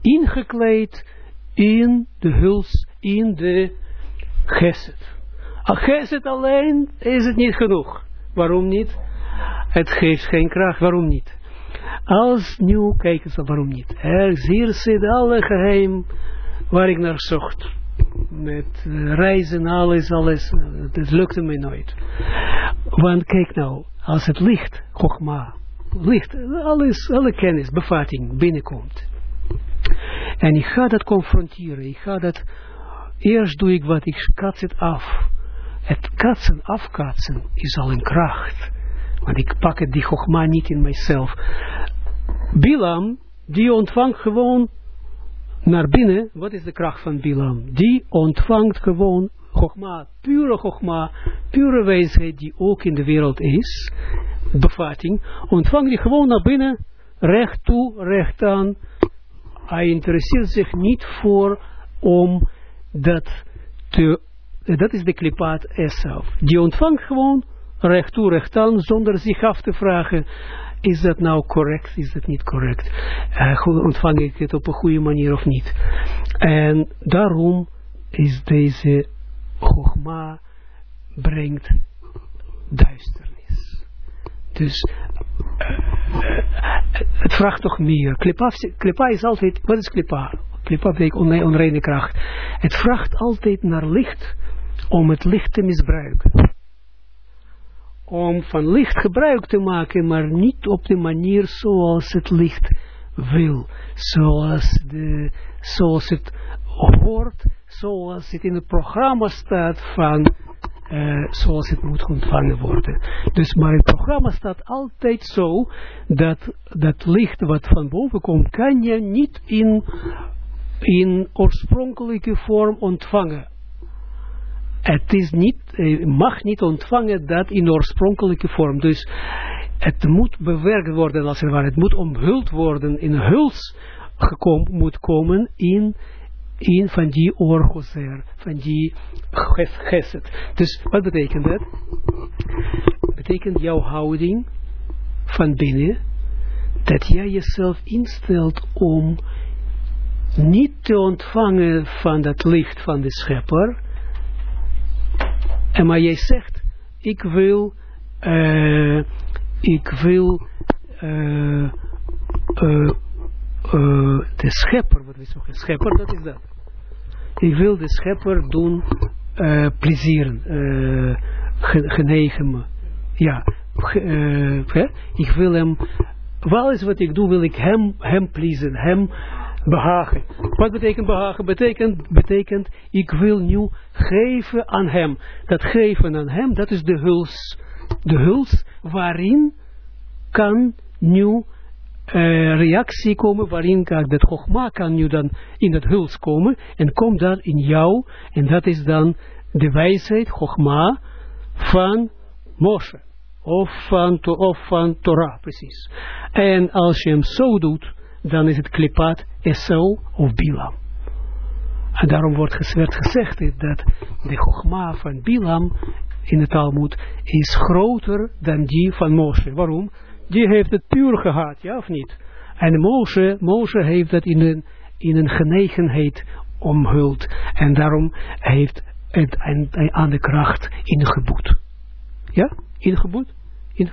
ingekleed in de huls, in de geset. Het alleen, is het niet genoeg. Waarom niet? Het geeft geen kracht. Waarom niet? Als nu, kijk eens, waarom niet? hier zit alle geheim waar ik naar zocht. Met reizen, alles, alles. Het lukte me nooit. Want kijk nou, als het licht, Chogma, licht, alles, alle kennis, bevatting binnenkomt. En ik ga dat confronteren. Ik ga dat, eerst doe ik wat, ik kats het af het katsen, afkatsen is al een kracht. Want ik pak het die Chogma niet in mijzelf. Bilam, die ontvangt gewoon naar binnen. Wat is de kracht van Bilam? Die ontvangt gewoon Chogma, pure Chogma, pure wijsheid die ook in de wereld is. Bevatting. Ontvangt die gewoon naar binnen. Recht toe, recht aan. Hij interesseert zich niet voor om dat te dat is de klipaat Esau. Die ontvangt gewoon recht toe, recht aan, zonder zich af te vragen, is dat nou correct, is dat niet correct? Uh, ontvang ik het op een goede manier of niet? En daarom is deze Chogma brengt duisternis. Dus uh, het vraagt toch meer. Klipa, is altijd, wat is klipa? Klipa betekent onreine kracht. Het vraagt altijd naar licht om het licht te misbruiken. Om van licht gebruik te maken, maar niet op de manier zoals het licht wil. Zoals, de, zoals het hoort, zoals het in het programma staat van uh, zoals het moet ontvangen worden. Dus maar het programma staat altijd zo dat dat licht wat van boven komt, kan je niet in, in oorspronkelijke vorm ontvangen het is niet, eh, mag niet ontvangen dat in oorspronkelijke vorm. Dus het moet bewerkt worden als het ware. Het moet omhuld worden, in huls moet komen in, in van die orgozer, van die geset. Dus wat betekent dat? Betekent jouw houding van binnen, dat jij jezelf instelt om niet te ontvangen van dat licht van de schepper, en maar jij zegt, ik wil, uh, ik wil uh, de schepper, wat is nog schepper, dat is dat. Ik wil de schepper doen plezieren, genegen me. Ja, ik wil hem, alles wat ik doe, wil ik hem, hem pleasen, hem behagen. Wat betekent behagen? Betekent, betekent, ik wil nu geven aan hem. Dat geven aan hem, dat is de huls. De huls waarin kan nu uh, reactie komen, waarin kan dat Chogma kan nu dan in dat huls komen, en komt dat in jou, en dat is dan de wijsheid, Chogma, van Moshe, of van, of van Torah, precies. En als je hem zo doet, dan is het klipaat Esau of Bilam. En daarom wordt gezegd dat de Chogma van Bilam in het Talmud is groter dan die van Moshe. Waarom? Die heeft het puur gehad, ja of niet? En Moshe, Moshe heeft dat in een, in een genegenheid omhult. En daarom heeft het aan, de kracht ingeboet. Ja? Ingeboet? In.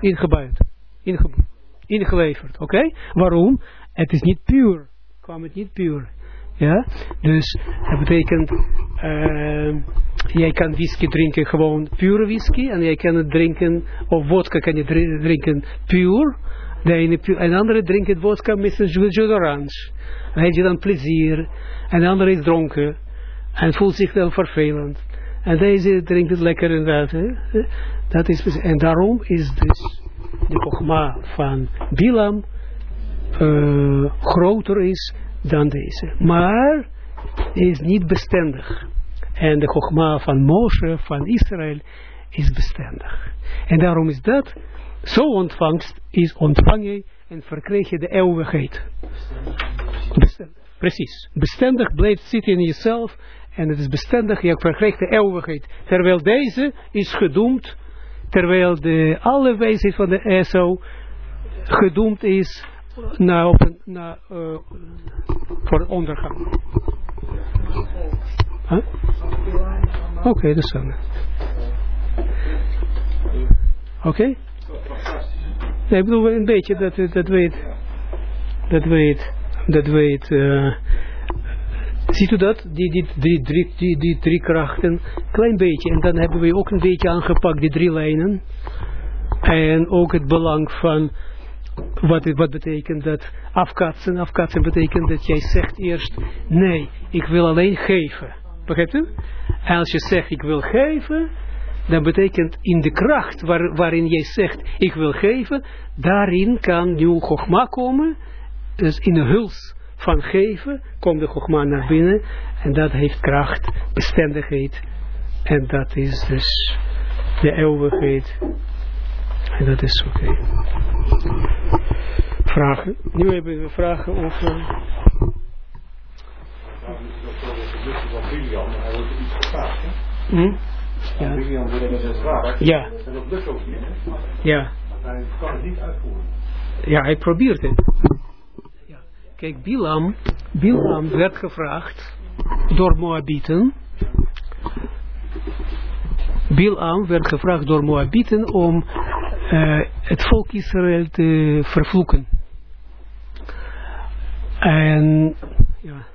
Ingeboet. Ingeleverd. Oké? Waarom? Het is niet puur. Kwam het niet puur. Ja? Dus dat betekent, uh, jij kan whisky drinken gewoon pure whisky. En jij kan het drinken, of vodka kan je drinken puur. De ene en de andere drinkt het vodka met zijn jus d'orange. Dan heeft je dan plezier. En de andere is dronken. En voelt zich dan vervelend. En deze drinkt het lekker en dat. Dat is, en daarom is dus de Chogma van Bilam uh, groter is dan deze. Maar is niet bestendig. En de Chogma van Moshe, van Israël, is bestendig. En daarom is dat, zo ontvangst, is ontvang je en verkreeg je de eeuwigheid. Precies. Bestendig blijft zitten in jezelf en het is bestendig, je verkrijgt de eeuwigheid. Terwijl deze is gedoemd, terwijl de alle wijsheid van de ESO gedoemd is naar, op naar, uh, voor ondergang. Oké, okay, dat is dan. Oké? Nee, ik bedoel een beetje dat, dat weet, dat weet, dat weet, uh, ziet u dat? Die, die, die, die, die, die drie krachten, klein beetje. En dan hebben we ook een beetje aangepakt, die drie lijnen. En ook het belang van wat, wat betekent dat? Afkatsen. Afkatsen betekent dat jij zegt eerst, nee, ik wil alleen geven. Begrijpt u? En als je zegt, ik wil geven, dan betekent in de kracht waar, waarin jij zegt, ik wil geven, daarin kan nieuw Chogma komen. Dus in de huls van geven komt de Chogma naar binnen. En dat heeft kracht, bestendigheid. En dat is dus de eeuwigheid. Dat is oké. Vragen? Nu hebben we vragen over... Hm? Ja. Ja. En dat lukt ook niet. Ja. Hij kan het niet uitvoeren. Ja, hij probeert het. Ja. Kijk, Bilam, Bilam werd gevraagd door Moabieten. Bilam werd gevraagd door Moabieten om uh, het volk Israël te vervloeken. En, ja,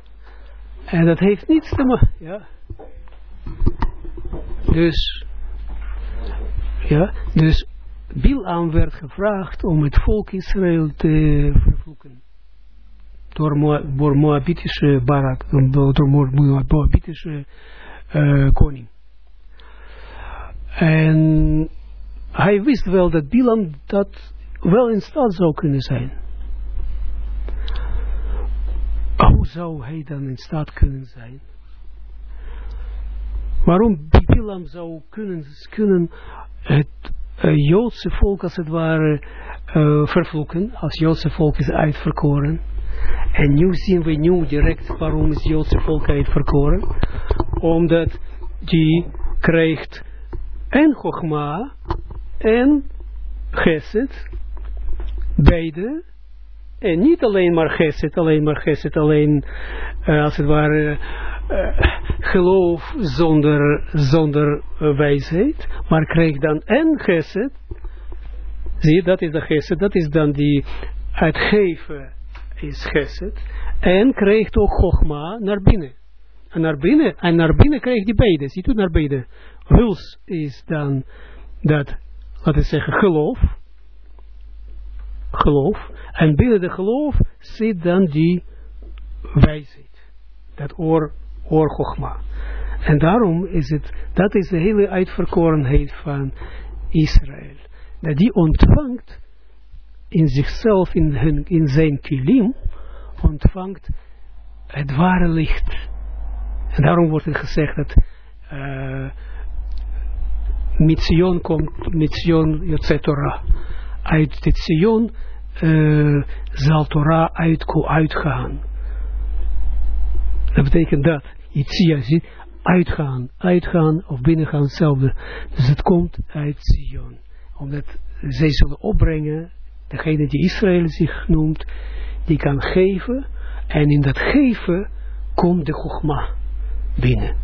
en dat heeft niets te maken, ja. Dus, ja, dus Bilam werd gevraagd om het volk Israël te vervloeken. Door, Mo door Moabitische barak, door Moabitische uh, koning. En hij wist wel dat Bilam dat wel in staat zou kunnen zijn. Hoe zou hij dan in staat kunnen zijn? Waarom Bilam zou kunnen, kunnen het uh, Joodse volk als het ware uh, vervloeken, als Joodse volk is uitverkoren. En nu zien we nu direct waarom is Joodse volk uitverkoren. Omdat die krijgt en Chogma en Geset, beide, en niet alleen maar Geset, alleen maar Geset, alleen uh, als het ware uh, geloof zonder, zonder uh, wijsheid, maar krijg dan en Geset, zie je, dat is de Geset, dat is dan die uitgeven is Geset, en krijgt ook Chogma naar binnen. En naar binnen, en naar binnen krijgt die beide, ziet u naar beide. Huls is dan dat laten we zeggen, geloof. Geloof. En binnen de geloof zit dan die wijsheid. Dat oor, oorgogma. En daarom is het, dat is de hele uitverkorenheid van Israël. Dat die ontvangt in zichzelf, in, hun, in zijn kilim, ontvangt het ware licht. En daarom wordt het gezegd dat uh, Mitzion komt, Mitzion Yotze Torah. Uit dit Sion uh, zal Torah uit, uitgaan. Dat betekent dat. Yitzia ziet, uitgaan, uitgaan of binnengaan hetzelfde. Dus het komt uit Sion. Omdat zij zullen opbrengen, degene die Israël zich noemt, die kan geven. En in dat geven komt de Chogma. binnen.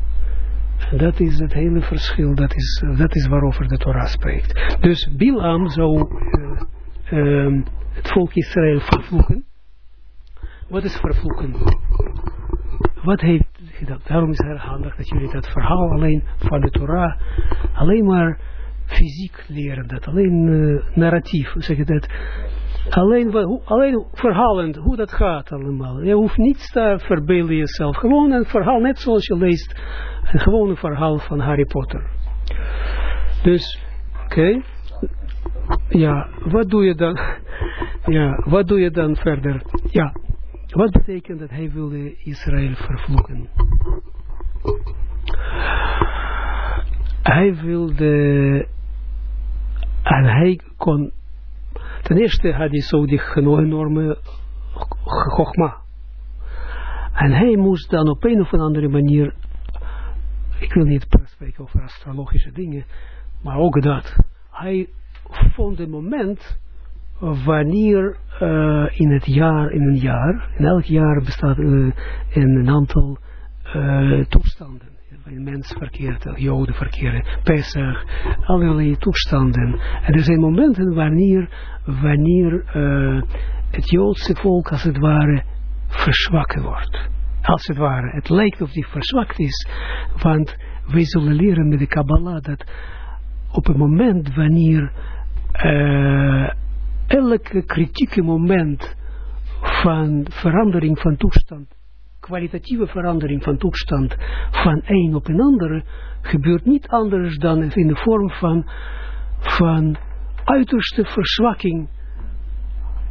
Dat is het hele verschil, dat is, dat is waarover de Torah spreekt. Dus Bilam zou uh, uh, het volk Israël vervloeken. Wat is vervloeken? Wat heeft dat? Daarom is het handig dat jullie dat verhaal alleen van de Torah alleen maar fysiek leren. Dat alleen uh, narratief, zeg je dat? Alleen, alleen verhalend, hoe dat gaat allemaal. Je hoeft niets te verbeelden jezelf. Gewoon een verhaal, net zoals je leest, een gewone verhaal van Harry Potter. Dus, oké. Okay. Ja, wat doe je dan? Ja, wat doe je dan verder? Ja, wat betekent dat hij wilde Israël vervloeken? Hij wilde, en hij kon Ten eerste had hij zo die enorme gogma. En hij moest dan op een of andere manier, ik wil niet spreken over astrologische dingen, maar ook dat. Hij vond een moment wanneer uh, in het jaar, in een jaar, in elk jaar bestaat uh, een aantal uh, toestanden een mens verkeert, joden verkeren, Pesach, allerlei toestanden. En er zijn momenten wanneer, wanneer het Joodse volk als het ware verzwakken wordt. Als het ware. Het lijkt of die verzwakt is, want wij zullen leren met de Kabbalah dat op het moment wanneer uh, elke kritieke moment van verandering van toestand kwalitatieve verandering van toestand van een op een andere gebeurt niet anders dan in de vorm van, van uiterste verzwakking,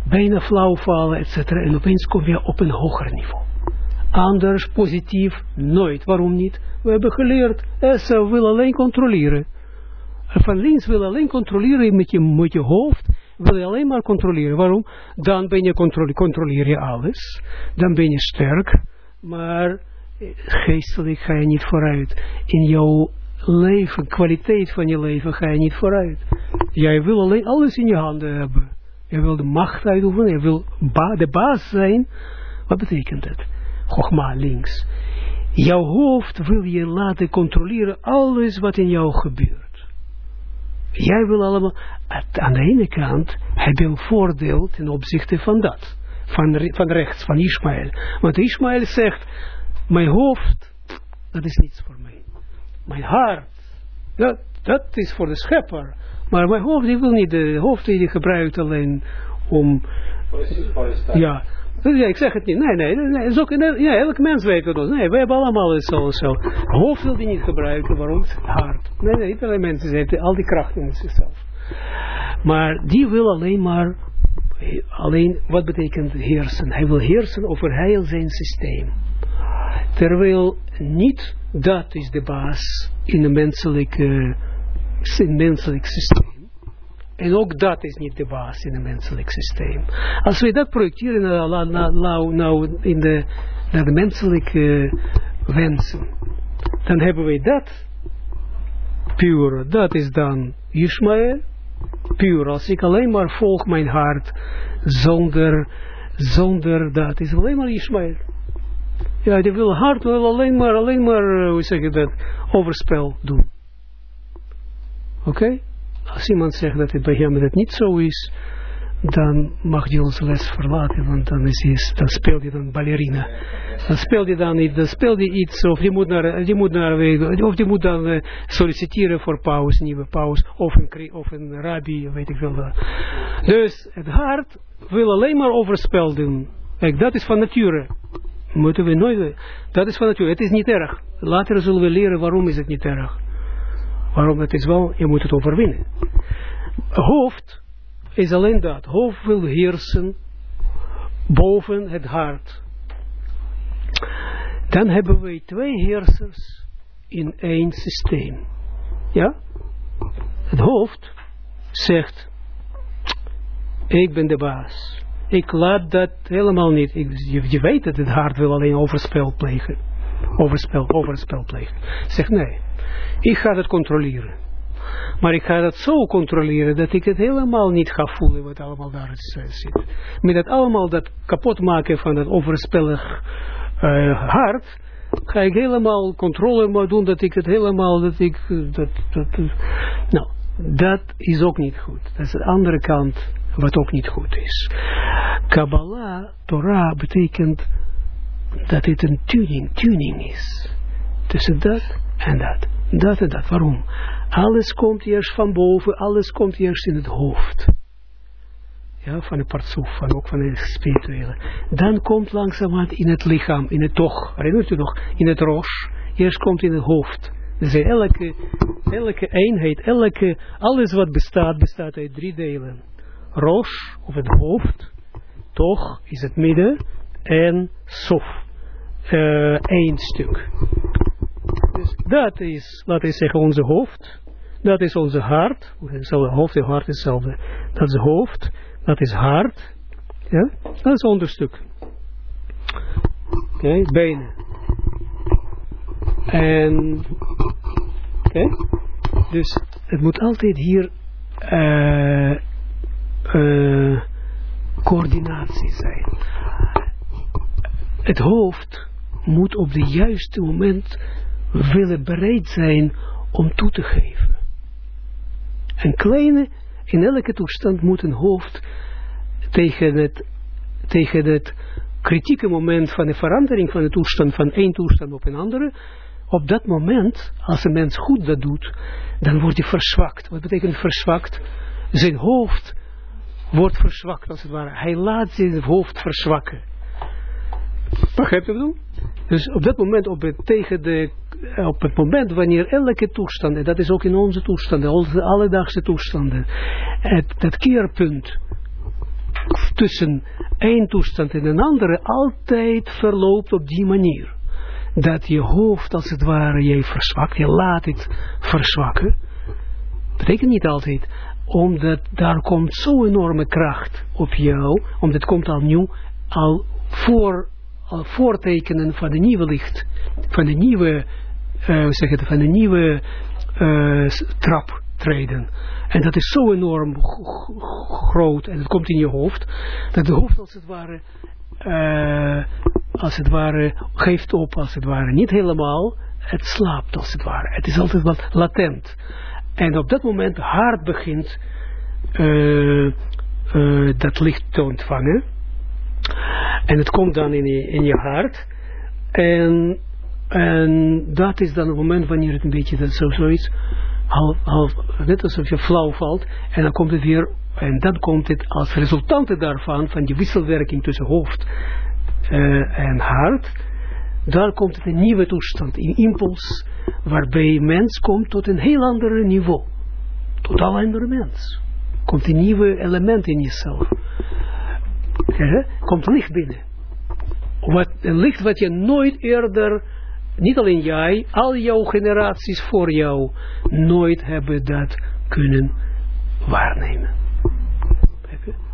bijna flauwvallen, etc. En opeens kom je op een hoger niveau. Anders, positief, nooit. Waarom niet? We hebben geleerd, Esa wil alleen controleren. Van links wil alleen controleren met je, hoofd, wil je alleen maar controleren. Waarom? Dan ben je controle, controleer je alles. Dan ben je sterk maar geestelijk ga je niet vooruit. In jouw leven, kwaliteit van je leven ga je niet vooruit. Jij wil alleen alles in je handen hebben. Je wil de macht uitoefenen, je wil de baas zijn. Wat betekent dat? Chogma links. Jouw hoofd wil je laten controleren alles wat in jou gebeurt. Jij wil allemaal, aan de ene kant heb je een voordeel ten opzichte van dat van, van rechts, van Ismaël. Want Ismaël zegt, mijn hoofd, dat is niets voor mij. Mijn hart, dat, dat is voor de schepper. Maar mijn hoofd, ik wil niet, de hoofd die gebruikt alleen om... Ja, ja, ik zeg het niet. Nee, nee, nee. Ook, ja, elk mens weet het. Nee, we hebben allemaal zo zo. Hoofd wil die niet gebruiken. Waarom? Hart. Nee, nee, niet mensen. Ze al die krachten in zichzelf. Maar die wil alleen maar alleen, wat betekent heersen? Hij wil heersen over heel zijn systeem. Terwijl niet dat is de baas in een menselijke, in menselijk systeem. En ook dat is niet de baas in een menselijk systeem. Als we dat projecteren nou, nou, nou in de, naar de menselijke wensen, dan hebben we dat pure, dat is dan Ishmael, puur. Als ik alleen maar volg mijn hart, zonder, zonder dat, is alleen maar Ismaël. Ja, die wil hart wil alleen maar, alleen maar, uh, hoe zeg dat, overspel doen. Oké? Okay? Als iemand zegt dat het bij hem dat niet zo is, dan mag hij onze les verlaten, want dan, is hij, dan speelt hij dan ballerina. Dan speelt hij dan niet, dan speelt hij iets, of die moet, naar, die moet, naar, of die moet dan uh, solliciteren voor paus, nieuwe paus, of een, of een rabbi, weet ik veel. Dus het hart wil alleen maar overspel doen. Kijk, dat is van nature. Moeten we nooit, dat is van nature. Het is niet erg. Later zullen we leren waarom is het niet erg. Waarom het is wel, je moet het overwinnen. Hoofd is alleen dat. Hoofd wil heersen boven het hart. Dan hebben we twee heersers in één systeem. Ja? Het hoofd zegt, ik ben de baas. Ik laat dat helemaal niet. Je, je, weet dat het hart wil alleen overspel plegen. Overspel, overspel plegen. Zeg nee, ik ga dat controleren. Maar ik ga dat zo controleren dat ik het helemaal niet ga voelen wat allemaal daar zit. Met dat allemaal dat kapot maken van dat overspellig uh, hart, ga ik helemaal controle maar doen dat ik het helemaal, dat ik, eh, dat, dat, eh, nou, dat is ook niet goed. Dat is de andere kant wat ook niet goed is. Kabbalah, Torah, betekent dat het een tuning, tuning is. Tussen dat en dat. Dat en dat. Waarom? Alles komt eerst van boven, alles komt eerst in het hoofd. Ja, van de partsoef, van ook van het spirituele. Dan komt langzamerhand in het lichaam, in het toch, herinnert u nog, in het roos. Eerst komt in het hoofd. Dus elke, elke eenheid, elke, alles wat bestaat, bestaat uit drie delen. Roos, of het hoofd, toch is het midden, en sof, uh, één stuk. Dus dat is, laten we zeggen, onze hoofd. Dat is onze hart. Hetzelfde hoofd en hart is hetzelfde. Dat is hoofd. Dat is hart. Ja, dat is onderstuk. Oké, benen. En, oké, dus het moet altijd hier uh, coördinatie zijn. Het hoofd moet op de juiste moment willen bereid zijn om toe te geven. Een kleine, in elke toestand moet een hoofd tegen het, tegen het kritieke moment van de verandering van de toestand van één toestand op een andere, op dat moment, als een mens goed dat doet, dan wordt hij verzwakt. Wat betekent verzwakt? Zijn hoofd wordt verzwakt, als het ware. Hij laat zijn hoofd verzwakken. Begrijp je bedoel? Dus op dat moment, op het, tegen de, op het moment wanneer elke toestand, en dat is ook in onze toestanden, onze alledaagse toestanden, het, dat keerpunt tussen één toestand en een andere altijd verloopt op die manier. Dat je hoofd als het ware je verzwakt, je laat het verzwakken. Betekent niet altijd, omdat daar komt zo'n enorme kracht op jou, omdat het komt al nieuw, al voor voortekenen van de nieuwe licht, van de nieuwe, uh, zeg het, van de nieuwe uh, trap treden. En dat is zo enorm groot en het komt in je hoofd, dat de hoofd als het ware, als het ware, geeft op, als het ware, niet helemaal, het slaapt als het ware. Het is altijd wat latent. En op dat moment hart begint dat licht te ontvangen en het komt dan in je, in je hart. En, en dat is dan het moment wanneer het een beetje dat zo, zoiets, half, half, net alsof je flauw valt. En dan komt het weer, en dan komt het als resultante daarvan, van die wisselwerking tussen hoofd uh, en hart. Daar komt het een nieuwe toestand, een impuls, waarbij mens komt tot een heel ander niveau. Totaal andere mens. Komt een nieuwe element in jezelf komt licht binnen. Een licht wat je nooit eerder, niet alleen jij, al jouw generaties voor jou, nooit hebben dat kunnen waarnemen.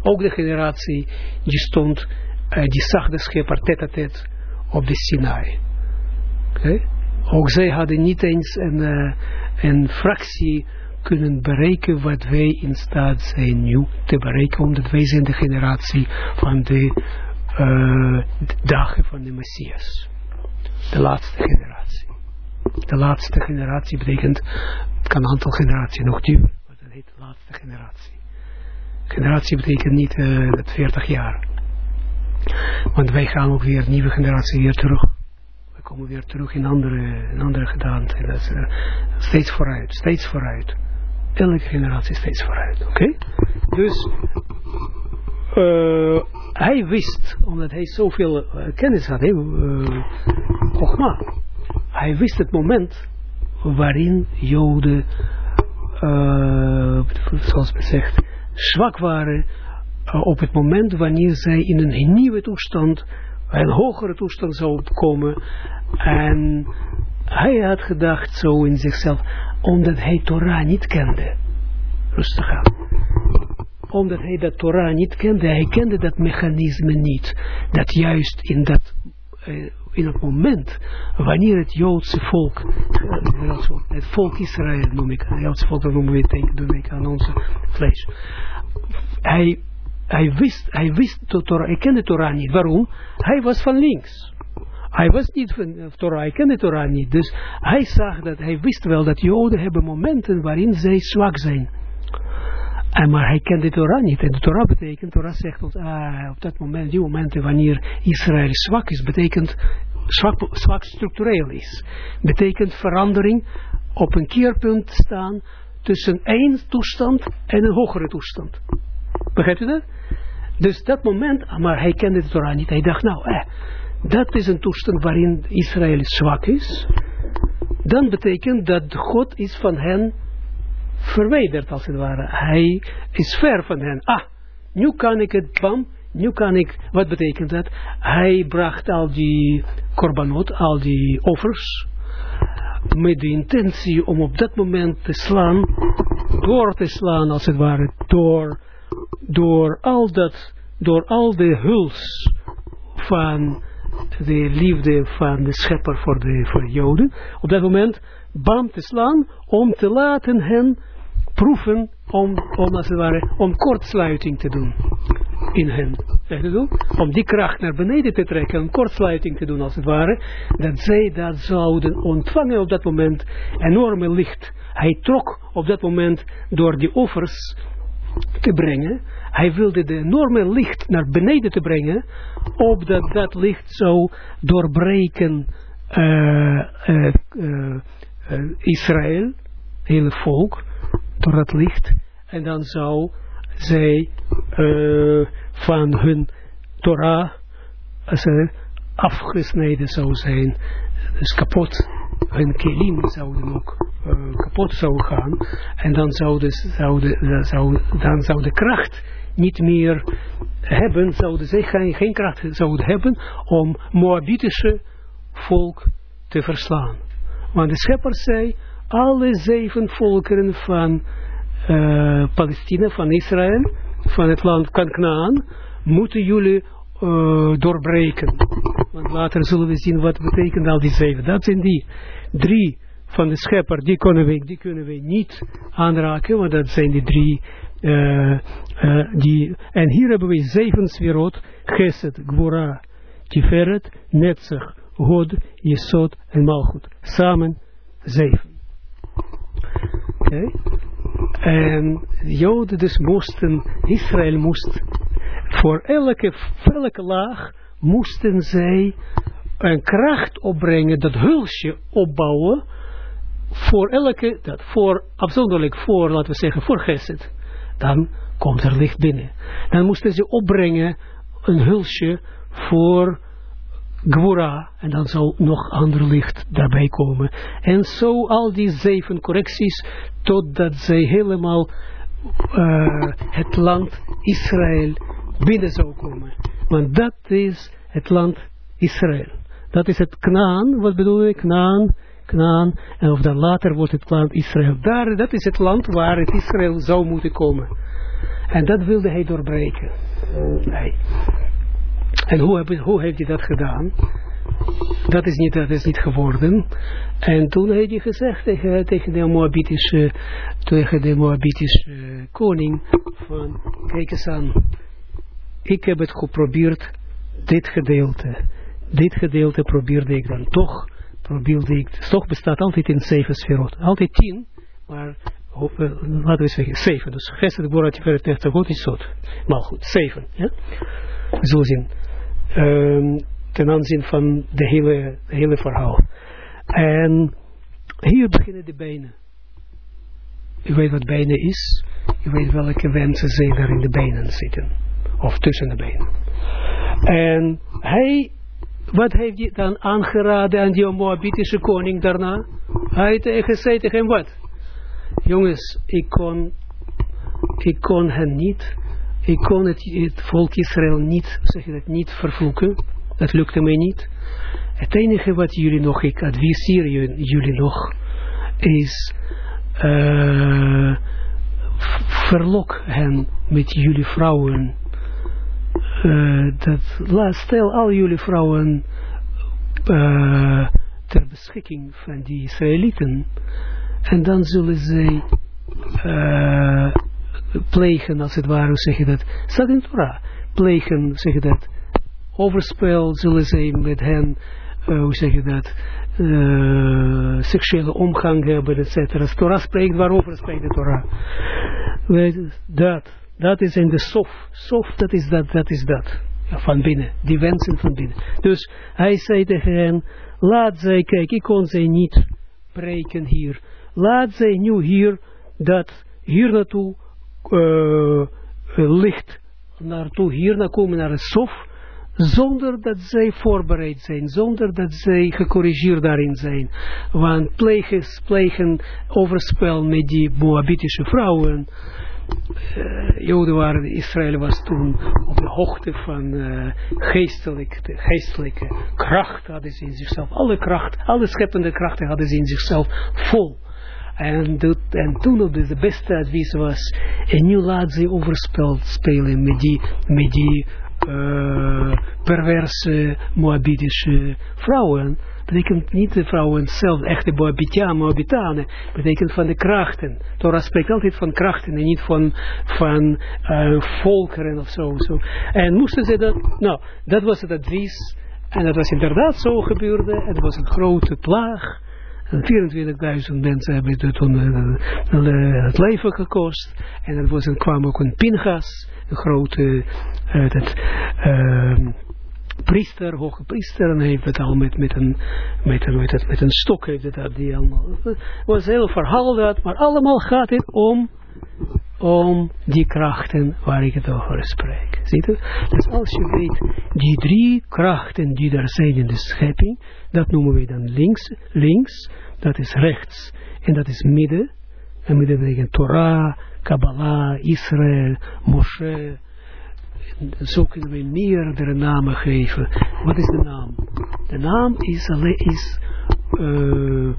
Ook de generatie die stond, uh, die zag de schepper tet op de Sinai. Ook zij hadden niet eens een, uh, een fractie kunnen bereiken wat wij in staat zijn nu te bereiken, omdat wij zijn de generatie van de uh, dagen van de Messias. De laatste generatie. De laatste generatie betekent, het kan een aantal generaties nog duren, maar dat heet de laatste generatie. Generatie betekent niet uh, dat 40 jaar. Want wij gaan ook weer, nieuwe generatie weer terug. We komen weer terug in andere, in andere gedaante. Dat is uh, steeds vooruit, steeds vooruit elke generatie steeds vooruit. Oké? Dus uh, hij wist, omdat hij zoveel uh, kennis had, uh, hij wist het moment waarin Joden, zoals men zegt, zwak waren op het moment wanneer zij in een nieuwe toestand, een hogere toestand zou komen en hij had gedacht zo in zichzelf, omdat hij Torah niet kende. Rustig aan. Omdat hij dat Torah niet kende, hij kende dat mechanisme niet. Dat juist in dat, uh, in het moment, wanneer het Joodse volk, het volk Israël noem ik, het Joodse volk, noemen we doen ik aan onze vlees. Hij, hij wist, hij wist de Torah, hij kende Torah niet. Waarom? Hij was van links. Hij was niet van uh, Torah, hij kende Torah niet. Dus hij zag dat, hij wist wel dat Joden hebben momenten waarin zij zwak zijn. En maar hij kende Torah niet. En de Torah betekent, Torah zegt ons, ah, op dat moment, die momenten wanneer Israël zwak is, betekent zwak, zwak structureel is. Betekent verandering op een keerpunt staan tussen één toestand en een hogere toestand. Begrijpt u dat? Dus dat moment, maar hij kende de Torah niet. Hij dacht, nou, eh, dat is een toestand waarin Israël zwak is. Dan betekent dat God is van hen verwijderd, als het ware. Hij is ver van hen. Ah, nu kan ik het, bam, nu kan ik, wat betekent dat? Hij bracht al die korbanot, al die offers, met de intentie om op dat moment te slaan, door te slaan, als het ware, door, door al dat, door al de huls van de liefde van de schepper voor de voor Joden, op dat moment bam te slaan, om te laten hen proeven, om, om als het ware, om kortsluiting te doen in hen. Om die kracht naar beneden te trekken, een kortsluiting te doen als het ware, dat zij dat zouden ontvangen op dat moment, enorme licht. Hij trok op dat moment door die offers te brengen, hij wilde de enorme licht naar beneden te brengen, opdat dat licht zou doorbreken uh, uh, Israël, hele volk, door dat licht, en dan zou zij van hun Torah afgesneden zou zijn, dus kapot, hun kelim zouden ook kapot zou gaan, en dan zou, zou, zou, dan zou de kracht niet meer hebben, zouden zij geen, geen kracht zouden hebben om Moabitische volk te verslaan. Want de schepper zei, alle zeven volkeren van uh, Palestina, van Israël, van het land Kanaan, moeten jullie uh, doorbreken. Want later zullen we zien wat betekent al die zeven. Dat zijn die drie van de schepper, die kunnen we, die kunnen we niet aanraken, want dat zijn die drie uh, die, en hier hebben we zeven sferot, Geset, Gwora, Tiferet, Netzach, God, Jesod en Malchut. Samen zeven. Oké. Okay. En Joden dus moesten, Israël moest, voor elke, elke laag moesten zij een kracht opbrengen, dat hulsje opbouwen, voor elke, dat voor, afzonderlijk voor, laten we zeggen, voor Geset dan komt er licht binnen. Dan moesten ze opbrengen een hulsje voor Gwora, en dan zal nog ander licht daarbij komen. En zo al die zeven correcties, totdat zij helemaal uh, het land Israël binnen zou komen. Want dat is het land Israël. Dat is het Knaan, wat bedoel ik? Knaan, Knaan, en of dan later wordt het land Israël. Daar, dat is het land waar het Israël zou moeten komen. En dat wilde hij doorbreken. Nee. En hoe, hoe heeft hij dat gedaan? Dat is niet, dat is niet geworden. En toen heeft hij gezegd tegen, de Moabitische, tegen de Moabitische koning, van, kijk eens aan, ik heb het geprobeerd, dit gedeelte, dit gedeelte probeerde ik dan toch probeerde ik, toch bestaat altijd in zeven sferot. Altijd tien, maar laten we zeggen zeven. Dus de Borat Tiferet is zot. Maar goed, zeven. Ja? Zo zien. Um, ten aanzien van de hele, hele verhaal. En hier beginnen de benen. U weet wat benen is. U weet welke wensen zijn er in de benen zitten. Of tussen de benen. En hij wat heeft hij dan aangeraden aan die Moabitische koning daarna? Hij tegen, zei tegen hem wat? Jongens, ik kon, ik kon hen niet, ik kon het, het volk Israël niet, zeg je dat, niet vervloeken. Dat lukte mij niet. Het enige wat jullie nog, ik adviseer jullie nog, is uh, verlok hen met jullie vrouwen uh, dat, stel al jullie vrouwen uh, ter beschikking van die Israëlieten. En dan zullen zij uh, plegen, als het ware, zeg je dat, staat in Torah, plegen, zeg je dat, overspel zullen zij met hen eh, hoe zeg je dat, eh, seksuele omgang hebben, et cetera. Torah spreekt, waarover spreekt de Torah? Weet dat, dat is in de sof. Sof, dat is dat, dat is dat. Ja, van binnen, die wensen van binnen. Dus hij zei tegen hen, laat zij, kijk, ik kon zij niet breken hier. Laat zij nu hier, dat hier naartoe uh, licht naartoe, hier naar komen naar het sof, zonder dat zij voorbereid zijn, zonder dat zij gecorrigeerd daarin zijn. Want plegen, plegen overspel met die Moabitische vrouwen, uh, Joden waren, Israël was toen op de hoogte van uh, geestelijk, de geestelijke kracht hadden ze in zichzelf, alle kracht, alle scheppende krachten hadden ze in zichzelf vol. En, dat, en toen op de beste advies was, en nu laat ze overspel spelen met die, uh, perverse Moabitische vrouwen. Betekent niet de vrouwen zelf, echte Moabitianen, Moabitanen, betekent van de krachten. Torah spreekt altijd van krachten en niet van, van uh, volkeren of zo, zo. En moesten ze dat, nou, dat was het advies. En dat was inderdaad zo gebeurde. Het was een grote plaag. 24.000 mensen hebben het toen uh, het leven gekost. En er was een, kwam ook een Pingas, een grote uh, priester, hoge priester, en heeft het al met, met, een, met, een, met, het, met een stok heeft het die allemaal. Het was een heel verhaal dat, maar allemaal gaat het om om die krachten waar ik het over spreek. Ziet u? Dus als je weet, die drie krachten die daar zijn in de schepping, dat noemen we dan links, links, dat is rechts, en dat is midden, en midden betekent Torah, Kabbalah, Israël, Moshe, zo kunnen we meerdere namen geven. Wat is de naam? De naam is, is, uh,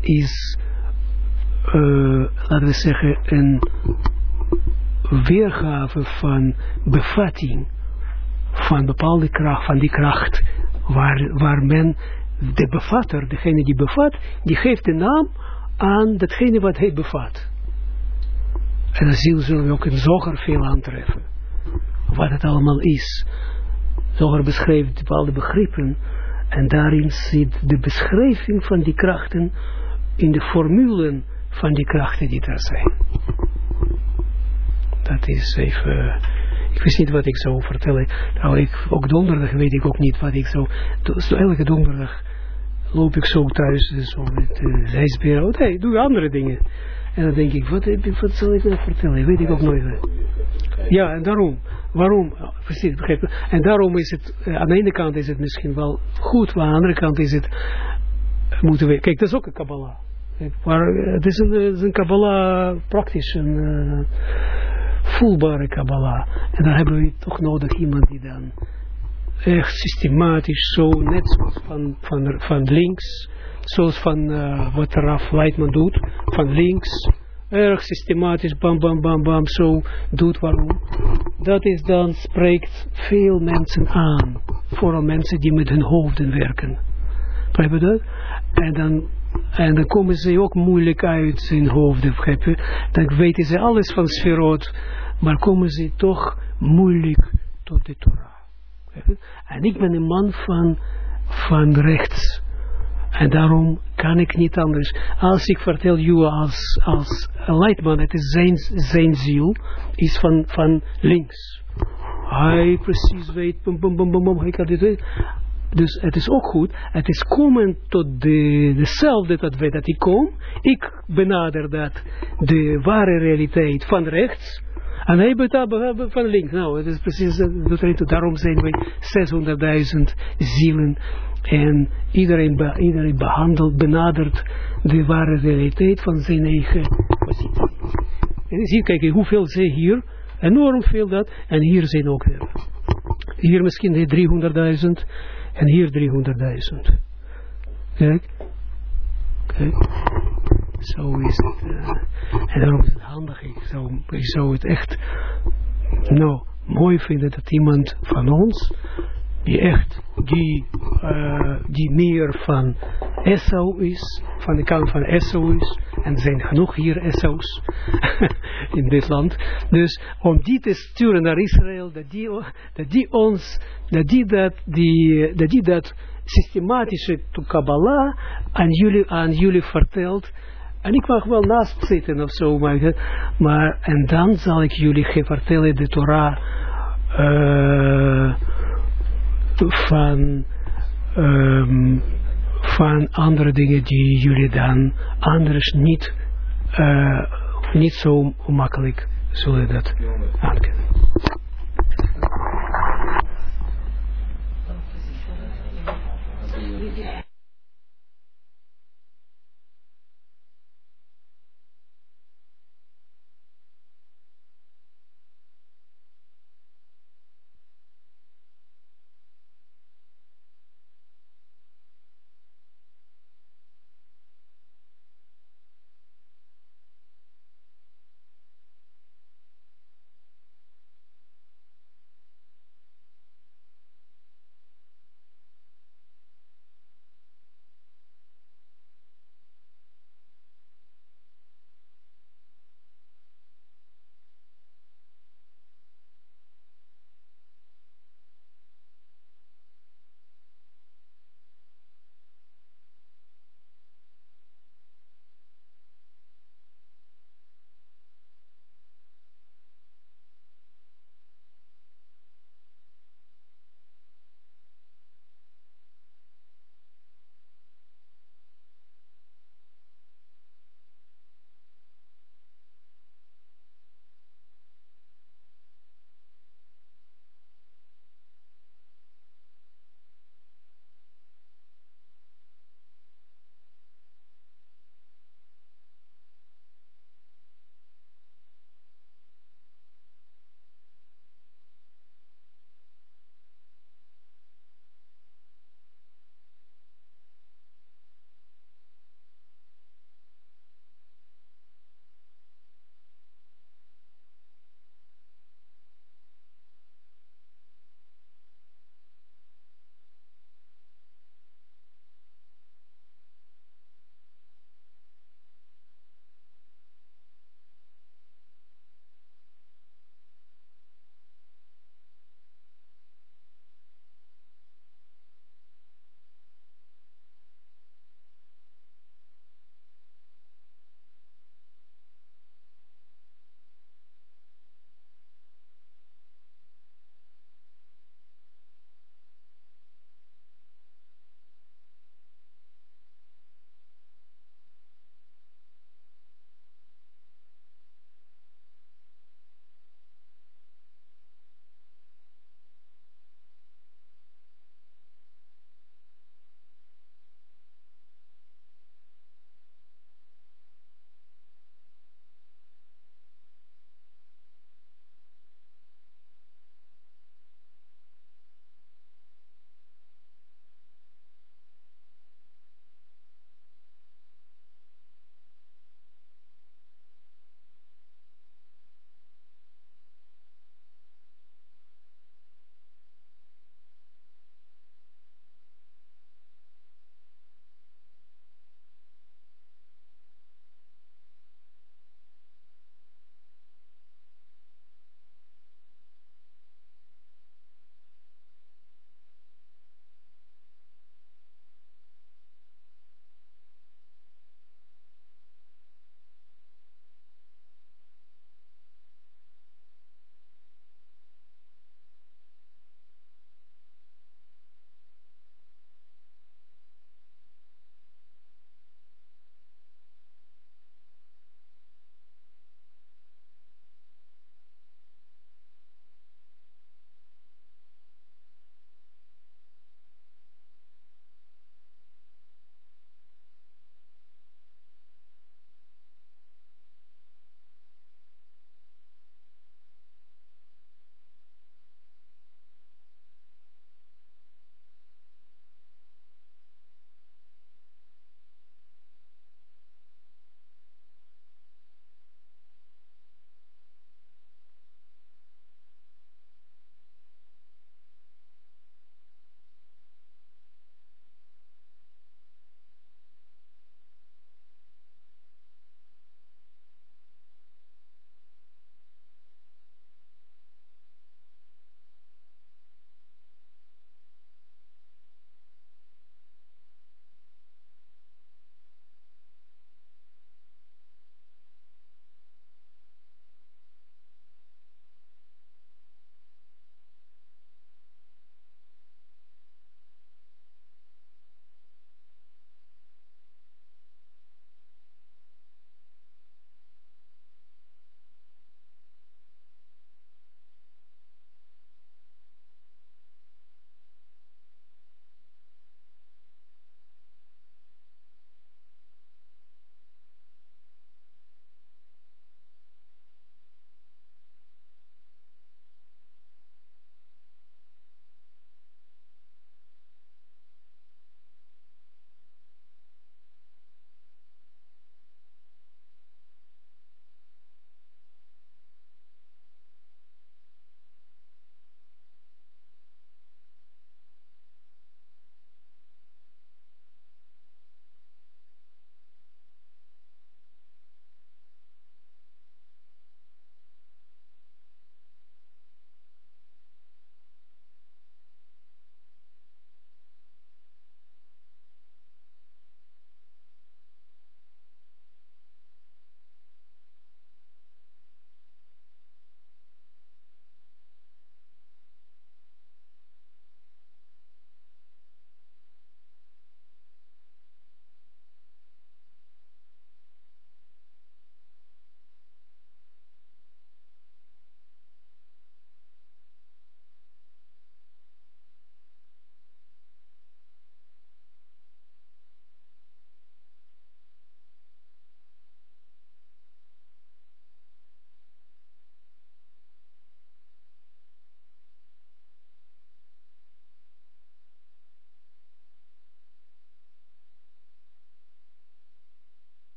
is uh, laten we zeggen, een weergave van bevatting van bepaalde kracht, van die kracht, waar, waar men, de bevatter, degene die bevat, die geeft de naam aan datgene wat hij bevat. En dan zullen we ook in Zoger veel aantreffen. Wat het allemaal is. Zoger beschrijft bepaalde begrippen. En daarin zit de beschrijving van die krachten in de formulen van die krachten die er zijn. Dat is even... Ik wist niet wat ik zou vertellen. Nou, ik, ook donderdag weet ik ook niet wat ik zou... Dus elke donderdag loop ik zo thuis, zo met uh, ijsbeer. Oh, nee, doe andere dingen. En dan denk ik, wat, wat zal ik nou vertellen? Weet ik ook nooit. Ja, en daarom. Waarom? Precies, begrijp En daarom is het, uh, aan de ene kant is het misschien wel goed, maar aan de andere kant is het, moeten we, kijk, dat is ook een Kabbalah. Maar eh, het is een, een Kabbalah praktisch, een voelbare Kabbalah. En dan hebben we toch nodig iemand die dan echt systematisch zo, net van, van, van links, zoals van uh, wat Raf Leitman doet, van links, erg systematisch, bam, bam, bam, bam, zo doet. Waarom? Dat is dan, spreekt veel mensen aan. Vooral mensen die met hun hoofden werken. Begrijp je dat? En dan en dan komen ze ook moeilijk uit zijn hoofd, begrijp je? Dan weten ze alles van sferot, maar komen ze toch moeilijk tot de Torah. En ik ben een man van, van rechts. En daarom kan ik niet anders. Als ik vertel jou als, als leidman, het is zijn, zijn ziel, is van, van links. Hij precies weet, bum, bum, bum, bum, hij kan dit weten. Dus het is ook goed. Het is komen tot de, dezelfde dat wij dat ik kom. Ik benader dat de ware realiteit van rechts. En hij betaalt van links. Nou, het is precies, daarom zijn wij 600.000 zielen. En iedereen, be, iedereen behandelt, benadert de ware realiteit van zijn eigen positie. En zie, kijk, hoeveel ze hier, enorm veel dat, en hier zijn ook weer. Hier misschien 300.000 en hier 300.000. Kijk. Kijk. Zo is het. Uh, en daarom is het handig. Ik zou, ik zou het echt nou, mooi vinden dat iemand van ons, die echt, die, uh, die meer van Esau is, van de kant van Esau is, en er zijn genoeg hier Esau's in dit land, dus om die te sturen naar Israël, dat die, dat die ons, dat die dat, die, dat die dat systematische Kabbalah aan jullie, aan jullie verteld. En ik mag wel naast zitten of zo, maar, maar en dan zal ik jullie vertellen de Torah eh, van, ehm, van andere dingen die jullie dan anders niet, eh, niet zo makkelijk zullen dat aankennen.